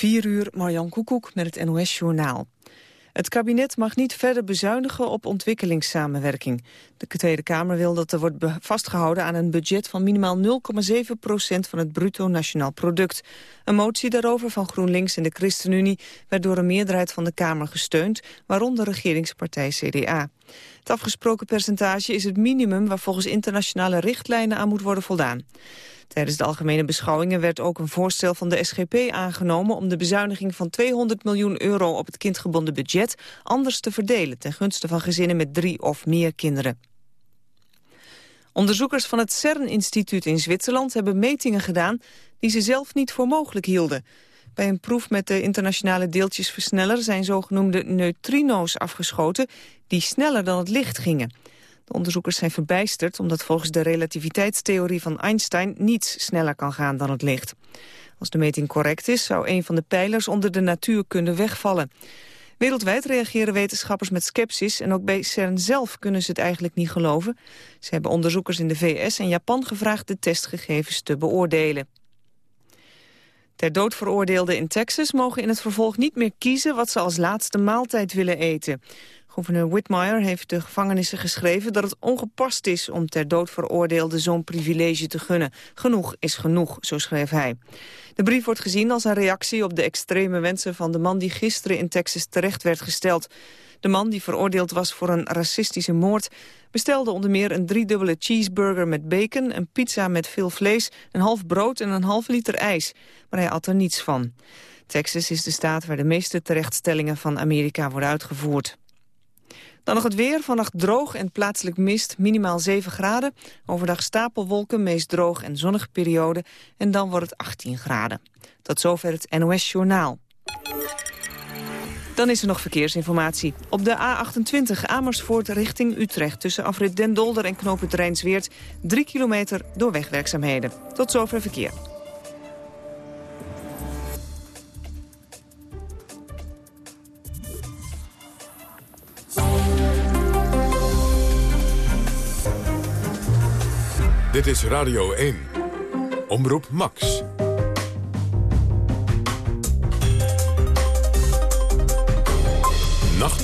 4 uur, Marjan Koekoek met het NOS-journaal. Het kabinet mag niet verder bezuinigen op ontwikkelingssamenwerking. De Tweede Kamer wil dat er wordt vastgehouden aan een budget van minimaal 0,7 procent van het bruto nationaal product. Een motie daarover van GroenLinks en de ChristenUnie werd door een meerderheid van de Kamer gesteund, waaronder regeringspartij CDA. Het afgesproken percentage is het minimum waar volgens internationale richtlijnen aan moet worden voldaan. Tijdens de algemene beschouwingen werd ook een voorstel van de SGP aangenomen om de bezuiniging van 200 miljoen euro op het kindgebonden budget anders te verdelen ten gunste van gezinnen met drie of meer kinderen. Onderzoekers van het CERN-instituut in Zwitserland hebben metingen gedaan die ze zelf niet voor mogelijk hielden. Bij een proef met de internationale deeltjesversneller zijn zogenoemde neutrino's afgeschoten die sneller dan het licht gingen. De onderzoekers zijn verbijsterd omdat volgens de relativiteitstheorie van Einstein niets sneller kan gaan dan het licht. Als de meting correct is, zou een van de pijlers onder de natuur kunnen wegvallen. Wereldwijd reageren wetenschappers met sceptisch en ook bij CERN zelf kunnen ze het eigenlijk niet geloven. Ze hebben onderzoekers in de VS en Japan gevraagd de testgegevens te beoordelen. Ter dood veroordeelden in Texas mogen in het vervolg niet meer kiezen wat ze als laatste maaltijd willen eten. Gouverneur Whitmire heeft de gevangenissen geschreven dat het ongepast is om ter dood veroordeelden zo'n privilege te gunnen. Genoeg is genoeg, zo schreef hij. De brief wordt gezien als een reactie op de extreme wensen van de man die gisteren in Texas terecht werd gesteld. De man, die veroordeeld was voor een racistische moord, bestelde onder meer een driedubbele cheeseburger met bacon, een pizza met veel vlees, een half brood en een half liter ijs. Maar hij at er niets van. Texas is de staat waar de meeste terechtstellingen van Amerika worden uitgevoerd. Dan nog het weer. Vannacht droog en plaatselijk mist, minimaal 7 graden. Overdag stapelwolken, meest droog en zonnige periode. En dan wordt het 18 graden. Tot zover het NOS Journaal. Dan is er nog verkeersinformatie. Op de A28 Amersfoort richting Utrecht... tussen afrit Den Dolder en knooppunt Rijnsweert... 3 kilometer door wegwerkzaamheden. Tot zover verkeer. Dit is Radio 1. Omroep Max.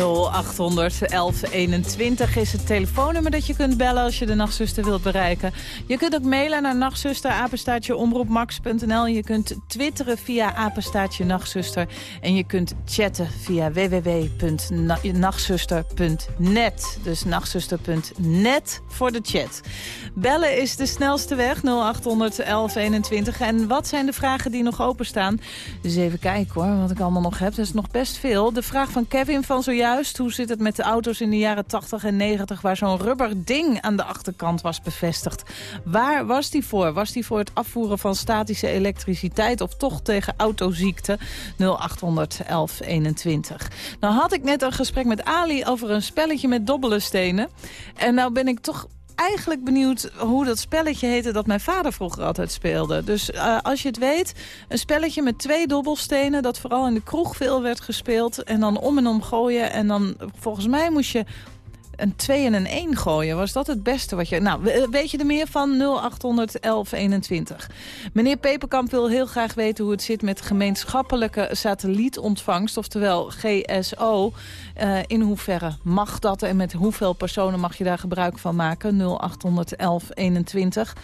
0800 1121 is het telefoonnummer dat je kunt bellen als je de nachtzuster wilt bereiken. Je kunt ook mailen naar nachtzuster. Je kunt twitteren via apenstaatje nachtzuster. En je kunt chatten via www.nachtzuster.net. Dus nachtzuster.net voor de chat. Bellen is de snelste weg, 0800 1121. En wat zijn de vragen die nog openstaan? Dus even kijken hoor, wat ik allemaal nog heb. Dat is nog best veel. De vraag van Kevin van zojuist. Hoe zit het met de auto's in de jaren 80 en 90... waar zo'n rubber ding aan de achterkant was bevestigd? Waar was die voor? Was die voor het afvoeren van statische elektriciteit... of toch tegen autoziekte? 0800 1121. Nou had ik net een gesprek met Ali over een spelletje met dobbele stenen. En nou ben ik toch eigenlijk benieuwd hoe dat spelletje heette dat mijn vader vroeger altijd speelde. Dus uh, als je het weet, een spelletje met twee dobbelstenen... dat vooral in de kroeg veel werd gespeeld. En dan om en om gooien. En dan, volgens mij moest je een 2 en een 1 gooien. Was dat het beste wat je... Nou, weet je er meer van? 0800 1121. Meneer Peperkamp wil heel graag weten hoe het zit met gemeenschappelijke satellietontvangst. Oftewel GSO. Uh, in hoeverre mag dat en met hoeveel personen mag je daar gebruik van maken? 0800 1121.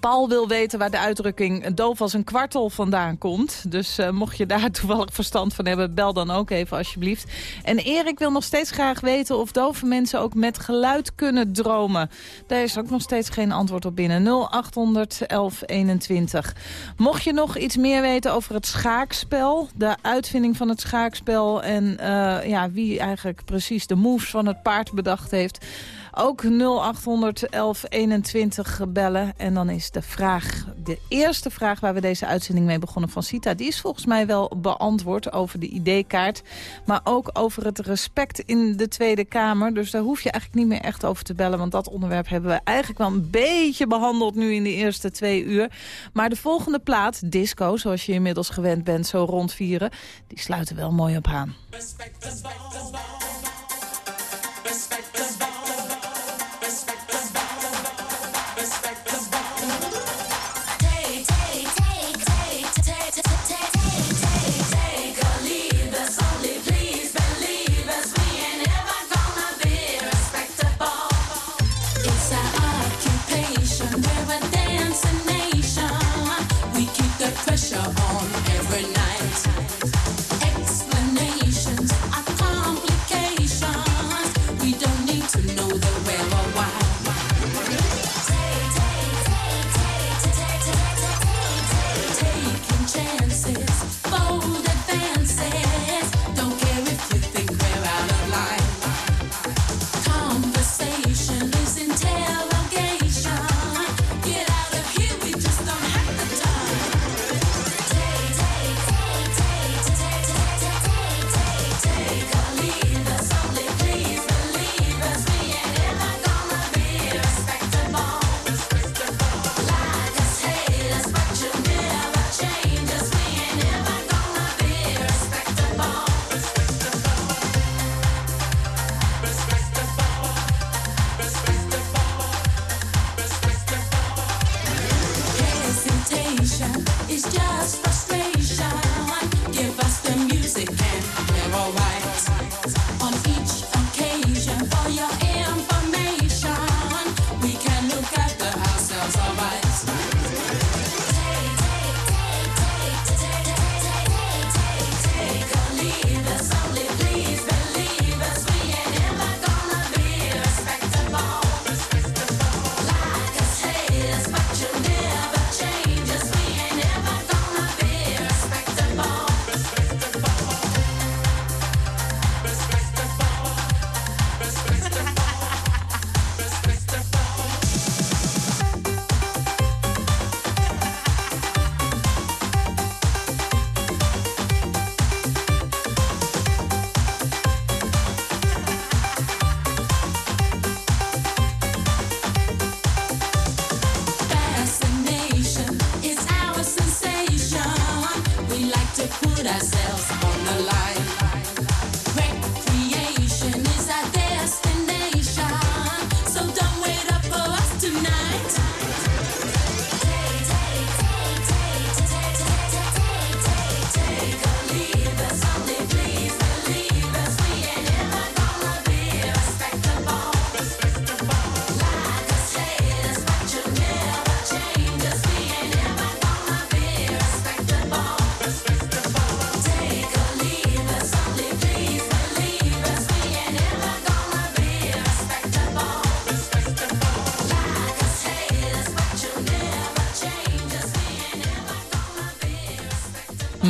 Paul wil weten waar de uitdrukking doof als een kwartel vandaan komt. Dus uh, mocht je daar toevallig verstand van hebben, bel dan ook even alsjeblieft. En Erik wil nog steeds graag weten of dove mensen ook met geluid kunnen dromen. Daar is ook nog steeds geen antwoord op binnen. 0800 1121. Mocht je nog iets meer weten over het schaakspel, de uitvinding van het schaakspel... en uh, ja, wie eigenlijk precies de moves van het paard bedacht heeft... Ook 0800 1121 bellen. En dan is de vraag, de eerste vraag waar we deze uitzending mee begonnen van Sita... die is volgens mij wel beantwoord over de ID-kaart. Maar ook over het respect in de Tweede Kamer. Dus daar hoef je eigenlijk niet meer echt over te bellen. Want dat onderwerp hebben we eigenlijk wel een beetje behandeld nu in de eerste twee uur. Maar de volgende plaat, disco, zoals je inmiddels gewend bent, zo rond vieren... die sluiten wel mooi op aan. Respect. chances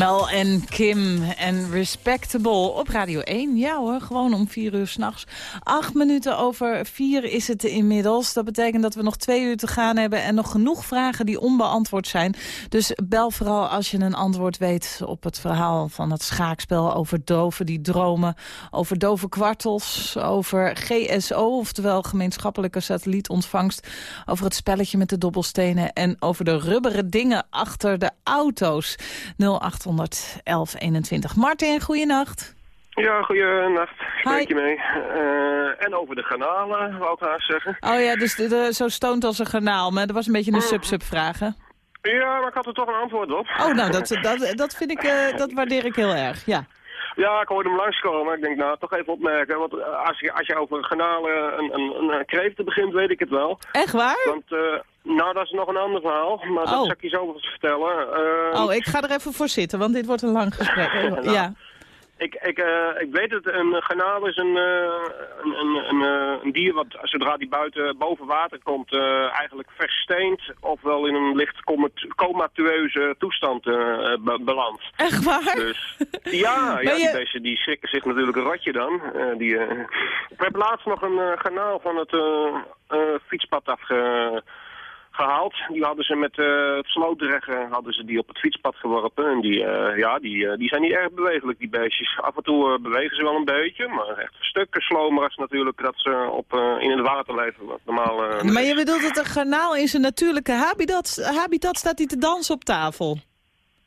Mel en Kim en Respectable op Radio 1. Ja hoor, gewoon om vier uur s'nachts. Acht minuten over vier is het inmiddels. Dat betekent dat we nog twee uur te gaan hebben... en nog genoeg vragen die onbeantwoord zijn. Dus bel vooral als je een antwoord weet op het verhaal van het schaakspel... over doven die dromen, over dove kwartels... over GSO, oftewel gemeenschappelijke satellietontvangst... over het spelletje met de dobbelstenen... en over de rubberen dingen achter de auto's. 0800 1121. Martin, goeienacht. Ja, goeienacht. Spreek je mee. Uh, en over de garnalen, wou ik haast zeggen. Oh ja, dus de, zo stoont als een garnaal. Maar dat was een beetje een mm. sub-sub vragen. Ja, maar ik had er toch een antwoord op. Oh, nou, dat, dat, dat vind ik, uh, dat waardeer ik heel erg, ja. Ja, ik hoorde hem langskomen. Ik denk, nou, toch even opmerken. Want eh, als je, als je over garnalen een, een, een kreeften begint, weet ik het wel. Echt waar? Want, uh, nou, dat is nog een ander verhaal. Maar dat oh. zal ik je zo vertellen. Uh, oh, ik ga er even voor zitten, want dit wordt een lang gesprek. nou, ja ik, ik, uh, ik weet het, een garnaal is een, uh, een, een, een, eh, een, dier wat zodra die buiten boven water komt uh, eigenlijk versteend ofwel in een licht comatueuze toestand be belandt. Echt waar? Dus, ja, ja die beesten die schrikken zich natuurlijk een rotje dan. die, ik heb laatst nog een garnaal van het fietspad afge gehaald. Die hadden ze met uh, het slootdreggen hadden ze die op het fietspad geworpen. En die, uh, ja, die, uh, die zijn niet erg bewegelijk, die beestjes. Af en toe bewegen ze wel een beetje, maar echt stukken slomer als natuurlijk dat ze op, in het water leven. Normaal, maar je bedoelt dat een garnaal in zijn natuurlijke habitat, habitat staat die te dansen op tafel?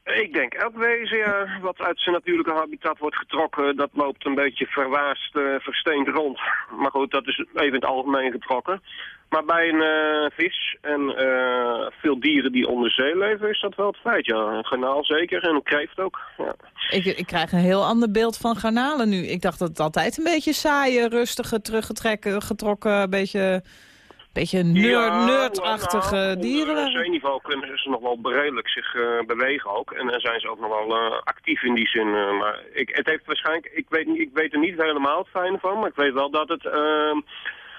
Ik denk elk wezen ja, wat uit zijn natuurlijke habitat wordt getrokken, dat loopt een beetje verwaast, versteend rond. Maar goed, dat is even in het algemeen getrokken. Maar bij een uh, vis en uh, veel dieren die onder zee leven is dat wel het feit. Ja, een garnaal zeker en een kreeft ook. Ja. Ik, ik krijg een heel ander beeld van garnalen nu. Ik dacht dat het altijd een beetje saaie, rustige, teruggetrokken, getrokken, een beetje... Beetje nerd, nerdachtige ja, dieren. Op zeeniveau kunnen ze nog wel redelijk zich uh, bewegen ook. En dan zijn ze ook nog wel uh, actief in die zin. Uh, maar ik, het heeft waarschijnlijk, ik weet, ik weet er niet helemaal het fijne van. Maar ik weet wel dat het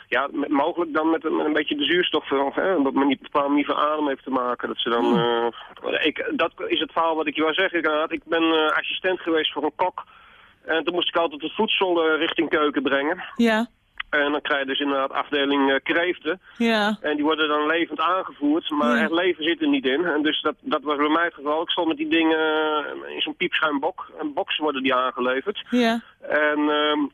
ehm, ja, mogelijk dan met een, een beetje de zuurstof, hè, dat men niet, bepaalde manier van adem heeft te maken. Dat, ze dan, uh, ik, dat is het verhaal wat ik je wou zeggen. Ik, ik ben uh, assistent geweest voor een kok. En toen moest ik altijd het voedsel uh, richting keuken brengen. Ja. En dan krijg je dus inderdaad afdeling kreeften. Ja. En die worden dan levend aangevoerd, maar het leven zit er niet in. En dus dat, dat was bij mij het geval. Ik stond met die dingen in zo'n piepschuimbok. Een box worden die aangeleverd. Ja. En... Uh,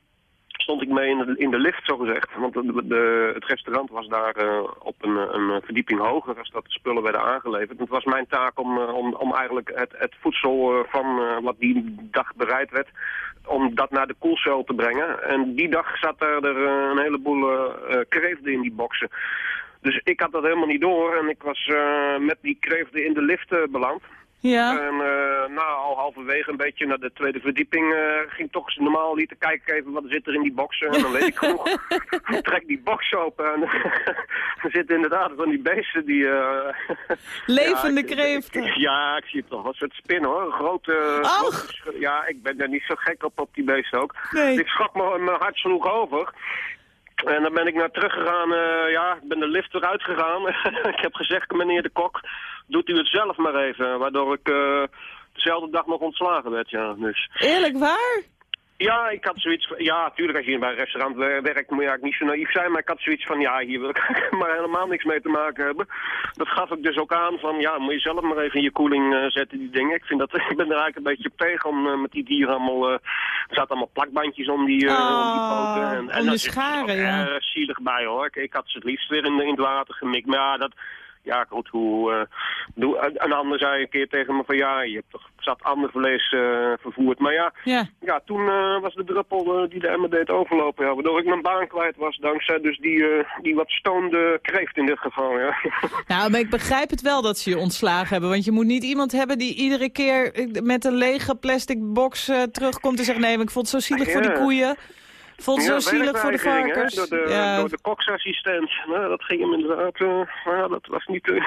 stond ik mee in de, in de lift, zogezegd. Want de, het restaurant was daar uh, op een, een, verdieping hoger als dat de spullen werden aangeleverd. Het was mijn taak om, uh, om, om eigenlijk het, het voedsel uh, van wat die dag bereid werd, om dat naar de koelcel te brengen. En die dag zat er, een heleboel kreeften in die boxen. Dus ik had dat helemaal niet door en ik was met die kreeften in de lift beland. Ja. En uh, nou, al halverwege een beetje naar de tweede verdieping uh, ging toch normaal niet te kijken even wat zit er in die boxen. En dan weet ik genoeg. trek die box open en er zitten inderdaad van die beesten die... Uh, Levende ja, kreeften. ja, ik zie het toch. Een soort spin hoor. Een grote, grote... Ja, ik ben daar niet zo gek op op die beesten ook. Nee. Ik schrok me mijn hart sloeg over. En dan ben ik naar teruggegaan, uh, ja, ik ben de lift eruit gegaan. ik heb gezegd, meneer de kok, doet u het zelf maar even. Waardoor ik uh, dezelfde dag nog ontslagen werd, ja. Dus. Eerlijk waar? Ja, ik had zoiets van, ja, natuurlijk als je bij een restaurant werkt moet je eigenlijk niet zo naïef zijn, maar ik had zoiets van, ja, hier wil ik maar helemaal niks mee te maken hebben. Dat gaf ik dus ook aan van, ja, moet je zelf maar even in je koeling uh, zetten, die dingen. Ik vind dat, ik ben er eigenlijk een beetje tegen om uh, met die dieren allemaal, uh, er zaten allemaal plakbandjes om die, oh, om die poten. En, en om de scharen, ja. Zielig bij hoor, ik, ik had ze het liefst weer in, in het water gemikt, maar ja, dat ja, goed, hoe... Uh, doe, een ander zei een keer tegen me van ja, je hebt toch zat ander vlees uh, vervoerd. Maar ja, ja. ja toen uh, was de druppel die de emmer deed overlopen. Ja, waardoor ik mijn baan kwijt was dankzij dus die, die wat stoonde kreeft in dit geval. Ja. Nou, maar ik begrijp het wel dat ze je ontslagen hebben. Want je moet niet iemand hebben die iedere keer met een lege plastic box terugkomt en zegt nee, maar ik vond het zo zielig ja. voor die koeien. Vond het ja, zo zielig voor de varkens. Door de, ja. door de koksassistent. Nou, dat ging hem inderdaad... Nou, dat was niet... Uh,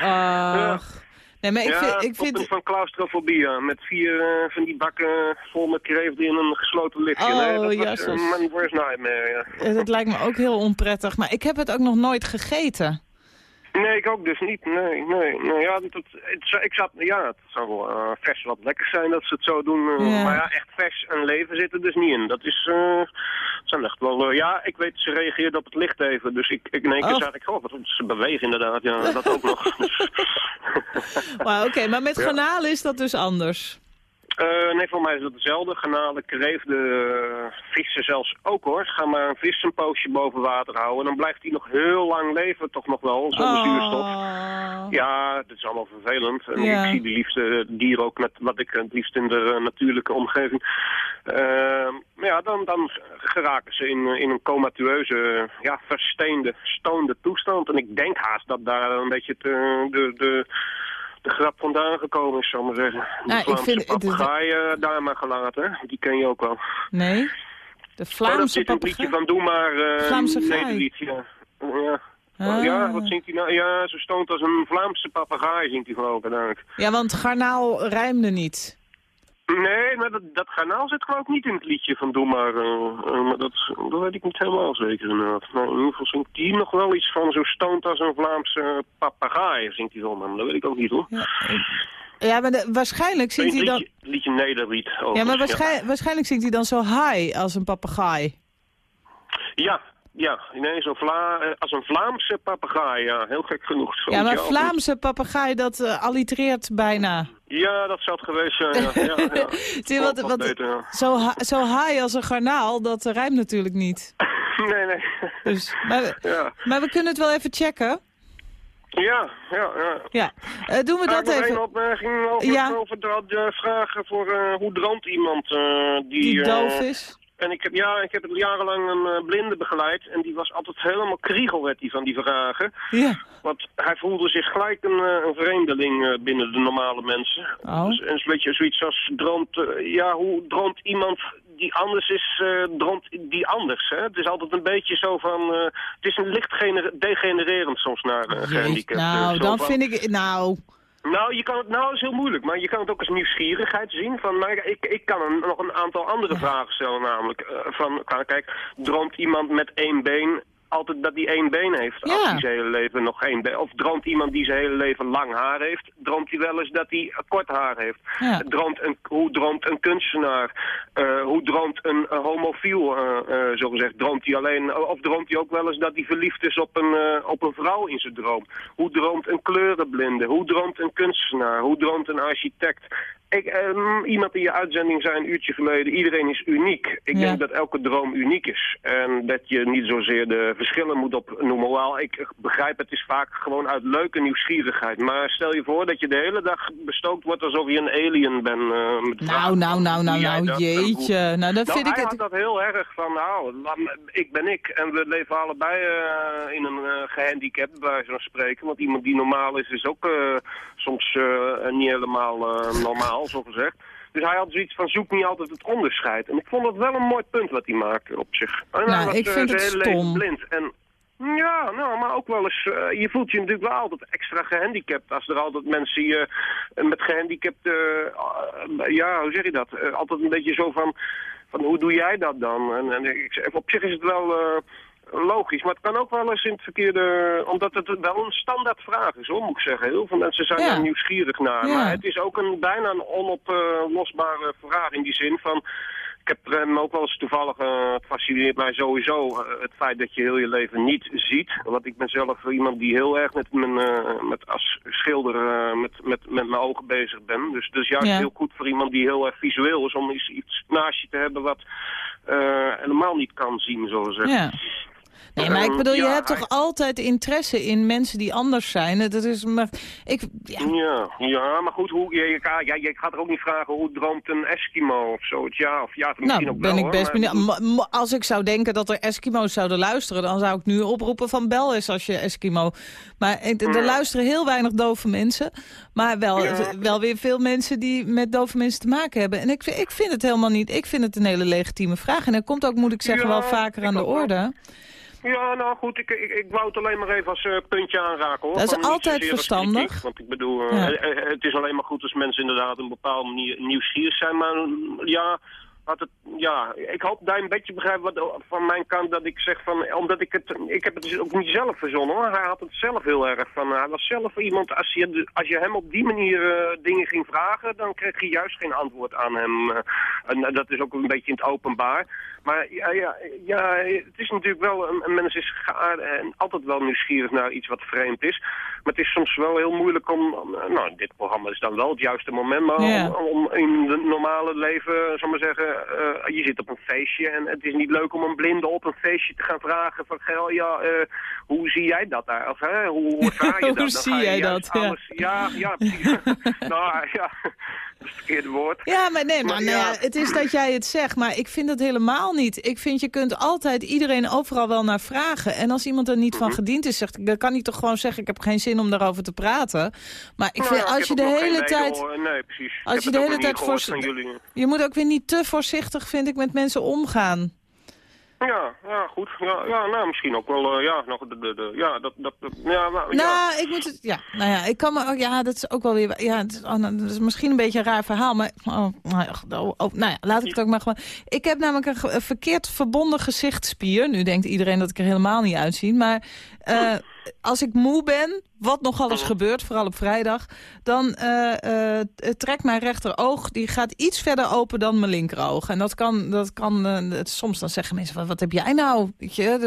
Ach. Nee, maar ik ja, vind... Ik vind... van claustrofobie. Met vier uh, van die bakken vol met kreeft in een gesloten liftje. Oh, nee, dat yes, was uh, worst nightmare, ja. Dat lijkt me ook heel onprettig. Maar ik heb het ook nog nooit gegeten. Nee, ik ook dus niet. Nee, nee. nee ja, het, het, ik zat, ja, het zou wel uh, vers wat lekker zijn dat ze het zo doen. Uh, Ja. Maar ja, echt vers en leven zit er dus niet in. Dat is, uh, zijn echt wel, ja, ik weet, ze reageerde op het licht even. Dus ik, ik in één keer Oh. zag ik, oh, wat ze bewegen inderdaad. Ja, dat ook nog. Maar oké, maar met Ja. garnalen is dat dus anders. Uh, nee, voor mij is het hetzelfde. Garnalen, kreeften, uh, vissen zelfs ook hoor. Ga maar een vis een poosje boven water houden. Dan blijft hij nog heel lang leven, toch nog wel, zonder zuurstof. Oh. Ja, dat is allemaal vervelend. En Ja. ik zie die liefste dieren ook met wat ik het liefst in de eh, natuurlijke omgeving. Uh, maar ja, dan, dan geraken ze in, in een comatueuze, ja, versteende, stoonde toestand. En ik denk haast dat daar een beetje de, de, de, de grap vandaan gekomen is, zal ik maar zeggen. De Nou, ik Vlaamse vind- is- papegaai eh, daar maar gelaten, die ken je ook wel. Nee? De Oh, dat Vlaamse zit een liedje papegaai? van Doe maar, eh Vlaamse gaai. Nederlied, ja. Ja. Ah. ja, wat zingt hij nou? Ja, zo stoont als een Vlaamse papegaai, zingt hij geloof ik. Ja, want garnaal rijmde niet. Nee, maar dat, dat garnaal zit geloof ik niet in het liedje van Doe maar. eh, eh, maar dat, dat weet ik niet helemaal zeker inderdaad. Maar in ieder geval zingt die nog wel iets van zo stoont als een Vlaamse papegaai, zingt hij wel. Maar dat weet ik ook niet hoor. Ja, ja maar de- waarschijnlijk zingt hij dan... liedje, liedje Nederlied. Ja, maar waarschijn- waarschijnlijk zingt hij dan zo high als een papegaai. Ja, ja. Nee, zo Vla eh, als een Vlaamse papegaai, ja. Heel gek genoeg. Zo Ja, maar Vlaamse papegaai, dat eh, allitereert bijna. Ja, dat zou het geweest zijn, ja. ja, ja. Zie je, wat, Wat wat, beter, ja. zo, ha- zo high als een garnaal, dat rijmt natuurlijk niet. Nee, nee. Dus, maar, Ja, maar we kunnen het wel even checken. ja, ja. ja. Ja, Eh, doen we dat even. opmerking over, Ja. over vragen voor eh, hoe droomt iemand eh, die... Die doof is. En ik heb, ja, ik heb jarenlang een eh, blinde begeleid en die was altijd helemaal kriegel werd die van die vragen. Ja. Want hij voelde zich gelijk een, eh, een vreemdeling eh, binnen de normale mensen. Oh. Dus, en een beetje zoiets als droomt, ja, hoe droomt iemand die anders is, droomt die anders. Hè? Het is altijd een beetje zo van, het is een licht gener- degenererend soms naar uh, gehandicapten. nou, dan van- vind ik... Nou, nou, je kan het, nou, is heel moeilijk, maar je kan het ook als nieuwsgierigheid zien. Van, maar ik, ik kan een, nog een aantal andere vragen stellen, namelijk eh, van, nou, kijk, droomt iemand met één been altijd dat hij één been heeft, als hij zijn hele leven nog één been... Of droomt iemand die zijn hele leven lang haar heeft, droomt hij wel eens dat hij kort haar heeft. Ja. Droomt een, hoe droomt een kunstenaar? Eh, hoe droomt een, homofiel, eh eh, zogezegd? Droomt hij alleen, of droomt hij ook wel eens dat hij verliefd is op een, op een vrouw in zijn droom? Hoe droomt een kleurenblinde? Hoe droomt een kunstenaar? Hoe droomt een architect? Ik, ehm, iemand in je uitzending zei een uurtje geleden, iedereen is uniek. Ik Ja. denk dat elke droom uniek is. En dat je niet zozeer de verschillen moet opnoemen. Wel, ik begrijp het is vaak gewoon uit leuke nieuwsgierigheid. Maar stel je voor dat je de hele dag bestookt wordt alsof je een alien bent. eh, Nou, nou, nou, nou, nou, dat, eh, jeetje. Nou, dat nou, vind ik het... dat heel erg van, nou, ik ben ik. En we leven allebei eh, in een uh, gehandicap, bij van spreken. Want iemand die normaal is, is ook uh, soms uh, niet helemaal uh, zo gezegd. Dus hij had zoiets van, zoek niet altijd het onderscheid. En ik vond dat wel een mooi punt wat hij maakte op zich. En Nou, was, ik uh, vind het hele stom. blind. En ja, nou, maar ook wel eens, uh, je voelt je natuurlijk wel altijd extra gehandicapt als er altijd mensen je uh, met gehandicapt, uh, ja, hoe zeg je dat, altijd een beetje zo van, van hoe doe jij dat dan? En, en ik, op zich is het wel logisch, maar het kan ook wel eens in het verkeerde, omdat het wel een standaard vraag is hoor, moet ik zeggen. Heel veel mensen zijn Ja. daar nieuwsgierig naar, Ja. maar het is ook een bijna een onoplosbare vraag in die zin van... Ik heb hem ook wel eens toevallig, uh, het fascineert mij sowieso, uh, het feit dat je heel je leven niet ziet. Want ik ben zelf iemand die heel erg met, mijn, uh, met als schilder met, met, met mijn ogen bezig ben. Dus dat is juist Ja. heel goed voor iemand die heel erg visueel is om iets, iets naast je te hebben wat helemaal niet kan zien, zo zeggen. Ja. Nee, maar ik Ehm, bedoel, je ja, hebt toch altijd interesse in mensen die anders zijn? Dat is, maar ik, ja, Ja, ja, maar goed, hoe, je, ja, je gaat er ook niet vragen hoe droomt een Eskimo of zoiets. Ja, of ja, misschien nou, ook ben wel, ik hoor, best maar- benieuwd. Als ik zou denken dat er Eskimo's zouden luisteren... dan zou ik nu oproepen van bel eens als je Eskimo... Maar er Ja. luisteren heel weinig dove mensen. Maar wel, Ja. wel weer veel mensen die met dove mensen te maken hebben. En ik, vind- ik vind het helemaal niet... Ik vind het een hele legitieme vraag. En dat komt ook, moet ik zeggen, wel vaker aan de orde. Ja, nou goed, ik, ik, ik wou het alleen maar even als eh, puntje aanraken hoor. Dat is Van altijd verstandig. kritiek, want ik bedoel, eh, Ja. eh, het is alleen maar goed als mensen inderdaad een bepaalde manier nieuwsgierig zijn. Maar mm, ja, had het, ja, ik hoop dat je een beetje begrijpt wat, van mijn kant dat ik zeg van, omdat ik het, ik heb het dus ook niet zelf verzonnen hoor. Hij had het zelf heel erg van, hij was zelf iemand, als je, als je hem op die manier eh, dingen ging vragen, dan kreeg je juist geen antwoord aan hem. eh. en eh, dat is ook een beetje in het openbaar. Maar ja, ja, ja, het is natuurlijk wel, een, een mens is geaard en altijd wel nieuwsgierig naar iets wat vreemd is. Maar het is soms wel heel moeilijk om, nou dit programma is dan wel het juiste moment, maar om, om in het normale leven, zal maar zeggen, je zit op een feestje en het is niet leuk om een blinde op een feestje te gaan vragen van, "Gel, ja, eh, hoe zie jij dat daar? Of hè, hoe, hoe ervaar je Hoe dat? Dan zie ga jij dat? Ja. Ja, ja, precies. nou ja, het verkeerde woord. Ja, maar nee, maar, Maar nou ja, het is dat jij het zegt, maar ik vind het helemaal niet. Ik vind je kunt altijd iedereen overal wel naar vragen. En als iemand er niet Mhm. van gediend is, zegt, dan kan hij toch gewoon zeggen, ik heb geen zin om daarover te praten. Maar ik Nou vind, ja, als je de hele tijd... Nee, precies. Als je de hele tijd voor- van jullie. Je moet ook weer niet te voorzichtig, vind ik, met mensen omgaan. Ja, ja, goed. Ja, nou, misschien ook wel, eh, ja, nog de, de, de, ja, dat, dat, ja, nou, ja. Nou, ik moet het, ja, nou ja, ik kan me, ja, dat is ook wel weer, ja, het is, oh, nou, dat is misschien een beetje een raar verhaal, maar, oh, nou, ja, oh, oh, nou ja, laat ik het ook maar gewoon. Ik heb namelijk een, verkeerd verbonden gezichtsspier. Nu denkt iedereen dat ik er helemaal niet uitzie, maar eh, als ik moe ben, wat nogal eens gebeurt, vooral op vrijdag, dan eh, trekt mijn rechteroog, die gaat iets verder open dan mijn linkeroog. En dat kan, dat kan eh, het- soms dan zeggen mensen, wat, wat heb jij nou? Weet je, de-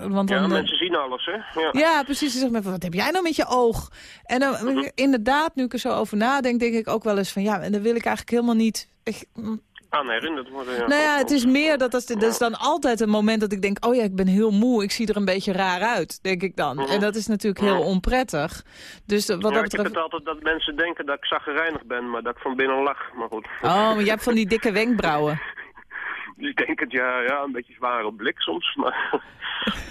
Hm. want ja, dan, eh, mensen zien alles, hè. Ja. ja, precies. Ze zegt me, wat heb jij nou met je oog? En dan, Mhm. inderdaad, nu ik er zo over nadenk, denk ik ook wel eens van... ja, en dan wil ik eigenlijk helemaal niet... Ik, mm, Aan herinnerd worden, ja. nou ja, het is meer dat, dat, is, dat is dan altijd een moment dat ik denk... oh ja, ik ben heel moe, ik zie er een beetje raar uit, denk ik dan. En dat is natuurlijk heel onprettig. Dus de- wat Mhm. ja, dat ik heb betreft... het altijd dat mensen denken dat ik zaggerijnig ben, maar dat ik van binnen lach. Maar goed. Oh, maar je hebt van die dikke wenkbrauwen. Ik denk het, ja, ja, een beetje zware blik soms, maar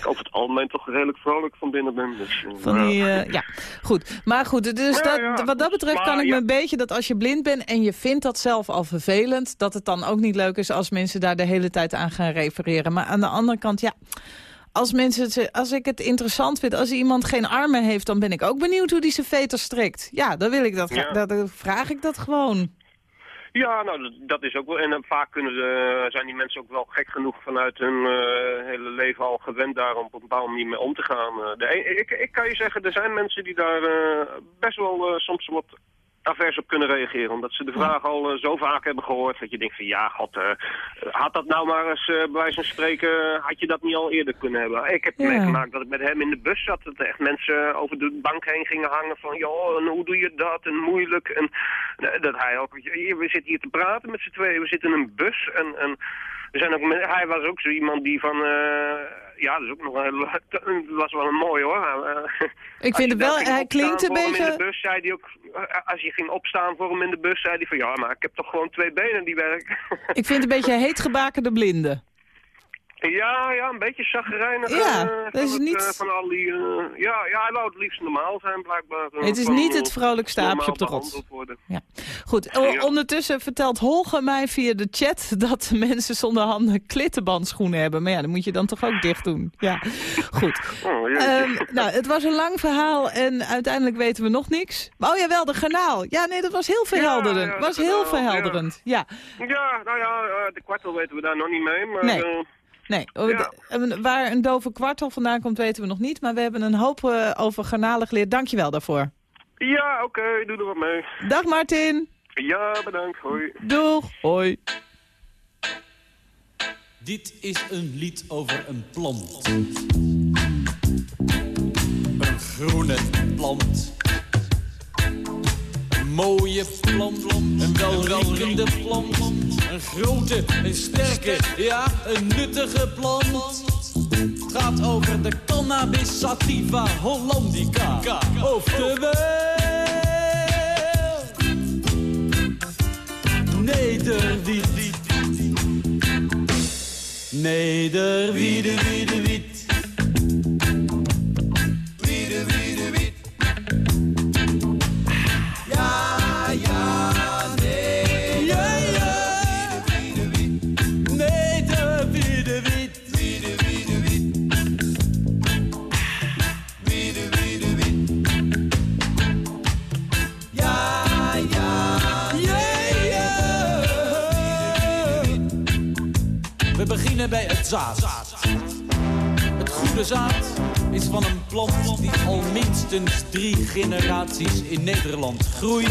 over het algemeen toch redelijk vrolijk van binnen ben. Dus, eh, Van ja. die, eh, ja, goed. Maar goed, dus Ja, dat, wat dat betreft Maar kan ik me een beetje dat als je blind bent en je vindt dat zelf al vervelend, dat het dan ook niet leuk is als mensen daar de hele tijd aan gaan refereren. Maar aan de andere kant, ja, als, mensen het, als ik het interessant vind, als iemand geen armen heeft, dan ben ik ook benieuwd hoe die zijn veter strikt. Ja, dan wil ik dat, Ja. dat, dan vraag ik dat gewoon. Ja, nou, dat- is ook wel. En eh, vaak kunnen ze, zijn die mensen ook wel gek genoeg vanuit hun eh, hele leven al gewend daar om op een bepaalde manier mee om te gaan. Eh, de, een- ik, ik kan je zeggen, er zijn mensen die daar eh, best wel eh, soms wat daar vers op kunnen reageren. Omdat ze de vraag al zo vaak hebben gehoord dat je denkt van ja, god, had dat nou maar eens bij wijze van spreken, had je dat niet al eerder kunnen hebben. Ik heb meegemaakt dat ik met hem in de bus zat, dat echt mensen over de bank heen gingen hangen van, joh, en hoe doe je dat, en moeilijk. En dat hij ook, we zitten hier te praten met z'n tweeën, we zitten in een bus en... en er zijn ook, hij was ook zo iemand die van... Uh, ja, dat is ook nog een, was wel een mooi hoor. Uh, ik vind het wel, hij klinkt een beetje... In de bus zei hij ook, als je ging opstaan voor hem in de bus, zei hij van ja, maar ik heb toch gewoon twee benen die werken. ik vind het een beetje heetgebakende blinde. Ja, ja, een beetje chagrijnig. Ja, uh, dat is het, niet... Uh, van al die, uh, ja, ja, hij wou het liefst normaal zijn, blijkbaar. het is niet het vrolijkste aapje op de rots. Ja. Goed, ja. ondertussen vertelt Holger mij via de chat dat mensen zonder handen klittenbandschoenen hebben. Maar ja, dan moet je dan toch ook dicht doen. Ja, goed. Oh, um, nou, het was een lang verhaal en uiteindelijk weten we nog niks. Oh jawel, de garnaal. Ja, nee, dat was heel verhelderend. Ja, ja, was heel verhelderend, ja. Ja, nou ja, de kwartel weten we daar nog niet mee, maar... Nee. Nee, waar een dove kwartel vandaan komt weten we nog niet. Maar we hebben een hoop uh, over garnalen geleerd. Dank je wel daarvoor. Ja, oké, okay, doe er wat mee. Dag Martin. Ja, bedankt. Hoi. Doeg. Hoi. Dit is een lied over een plant. Een groene plant mooie plant, een welriekende plant. Een grote, een sterke, ja, een nuttige plant. Het gaat over de cannabis sativa hollandica. Oftewel... Nederwiet. Nederwiet, wiede, wiet. Generaties in Nederland groeit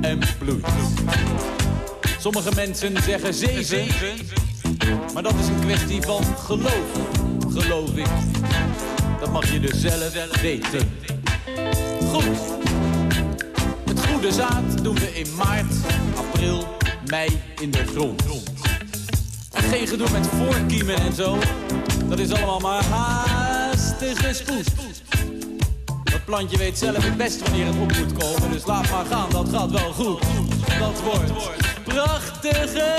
en bloeit. Sommige mensen zeggen zeven, maar dat is een kwestie van geloof, geloof ik. Dat mag je dus zelf weten. Goed, het goede zaad doen we in maart, april, mei in de grond. Geen gedoe met voorkiemen en zo. Dat is allemaal maar haastige spoed. Plantje weet zelf het best wanneer het op moet komen. Dus laat maar gaan, dat gaat wel goed. Dat wordt prachtige...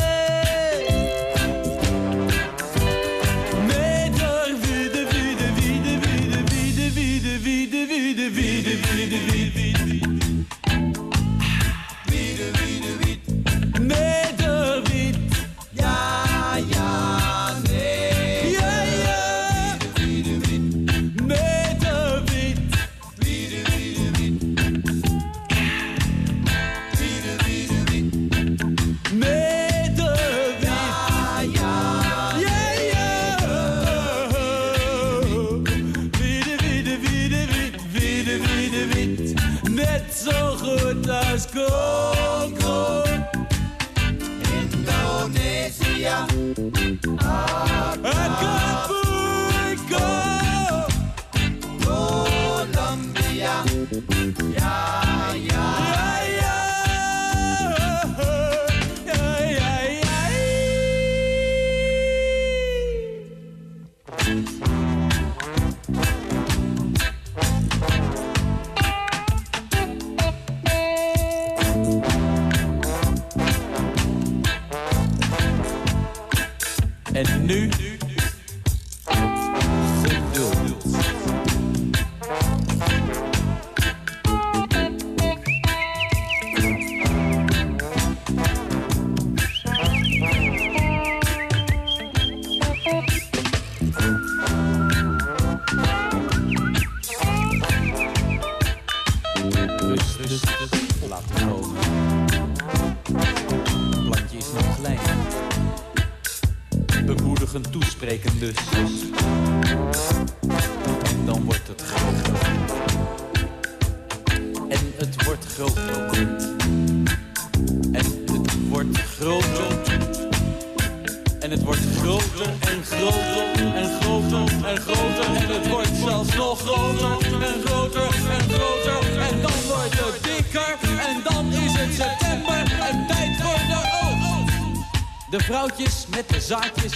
Meter, wiede, wiede, wiede, wiede, wiede, wiede, wiede, wiede, wiede, wiede, wiede, wordt goed als Coco. Indonesia. Acapulco. Colombia. Ja, ja. ja.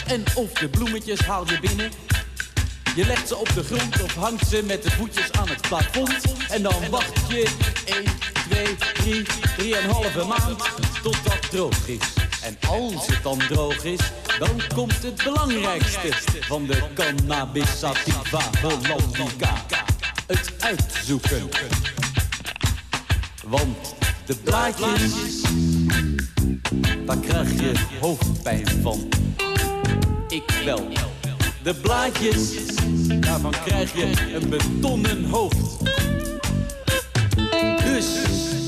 En of de bloemetjes haal je binnen. Je legt ze op de grond of hangt ze met de voetjes aan het plafond. En dan wacht je 1, 2, 3, 3,5 maand totdat het droog is. En als het dan droog is, dan komt het belangrijkste van de cannabis sativa hollandica. Het uitzoeken. Want de blaadjes, daar krijg je hoofdpijn van. Ik wel. De blaadjes, daarvan krijg je een betonnen hoofd. Dus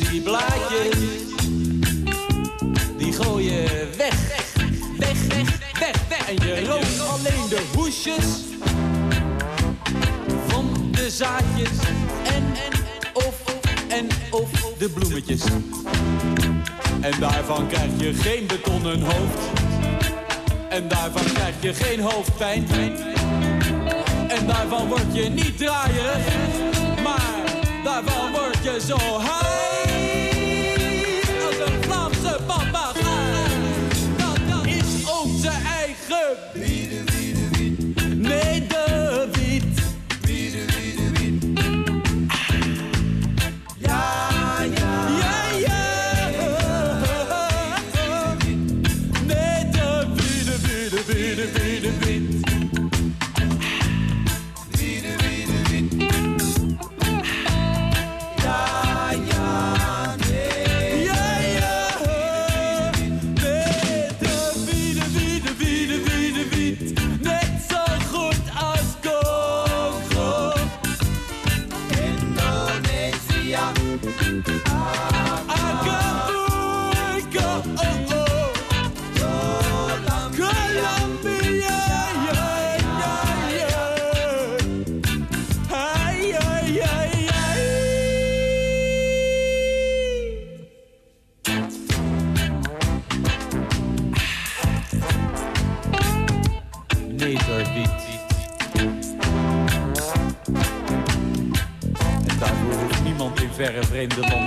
die blaadjes, die gooi je weg. Weg, weg, weg, weg. En je rookt alleen de hoesjes van de zaadjes. En, en, of, en, of de bloemetjes. En daarvan krijg je geen betonnen hoofd. En daarvan krijg je geen hoofdpijn. En daarvan word je niet draaierig. Maar daarvan word je zo high. Vreemde landen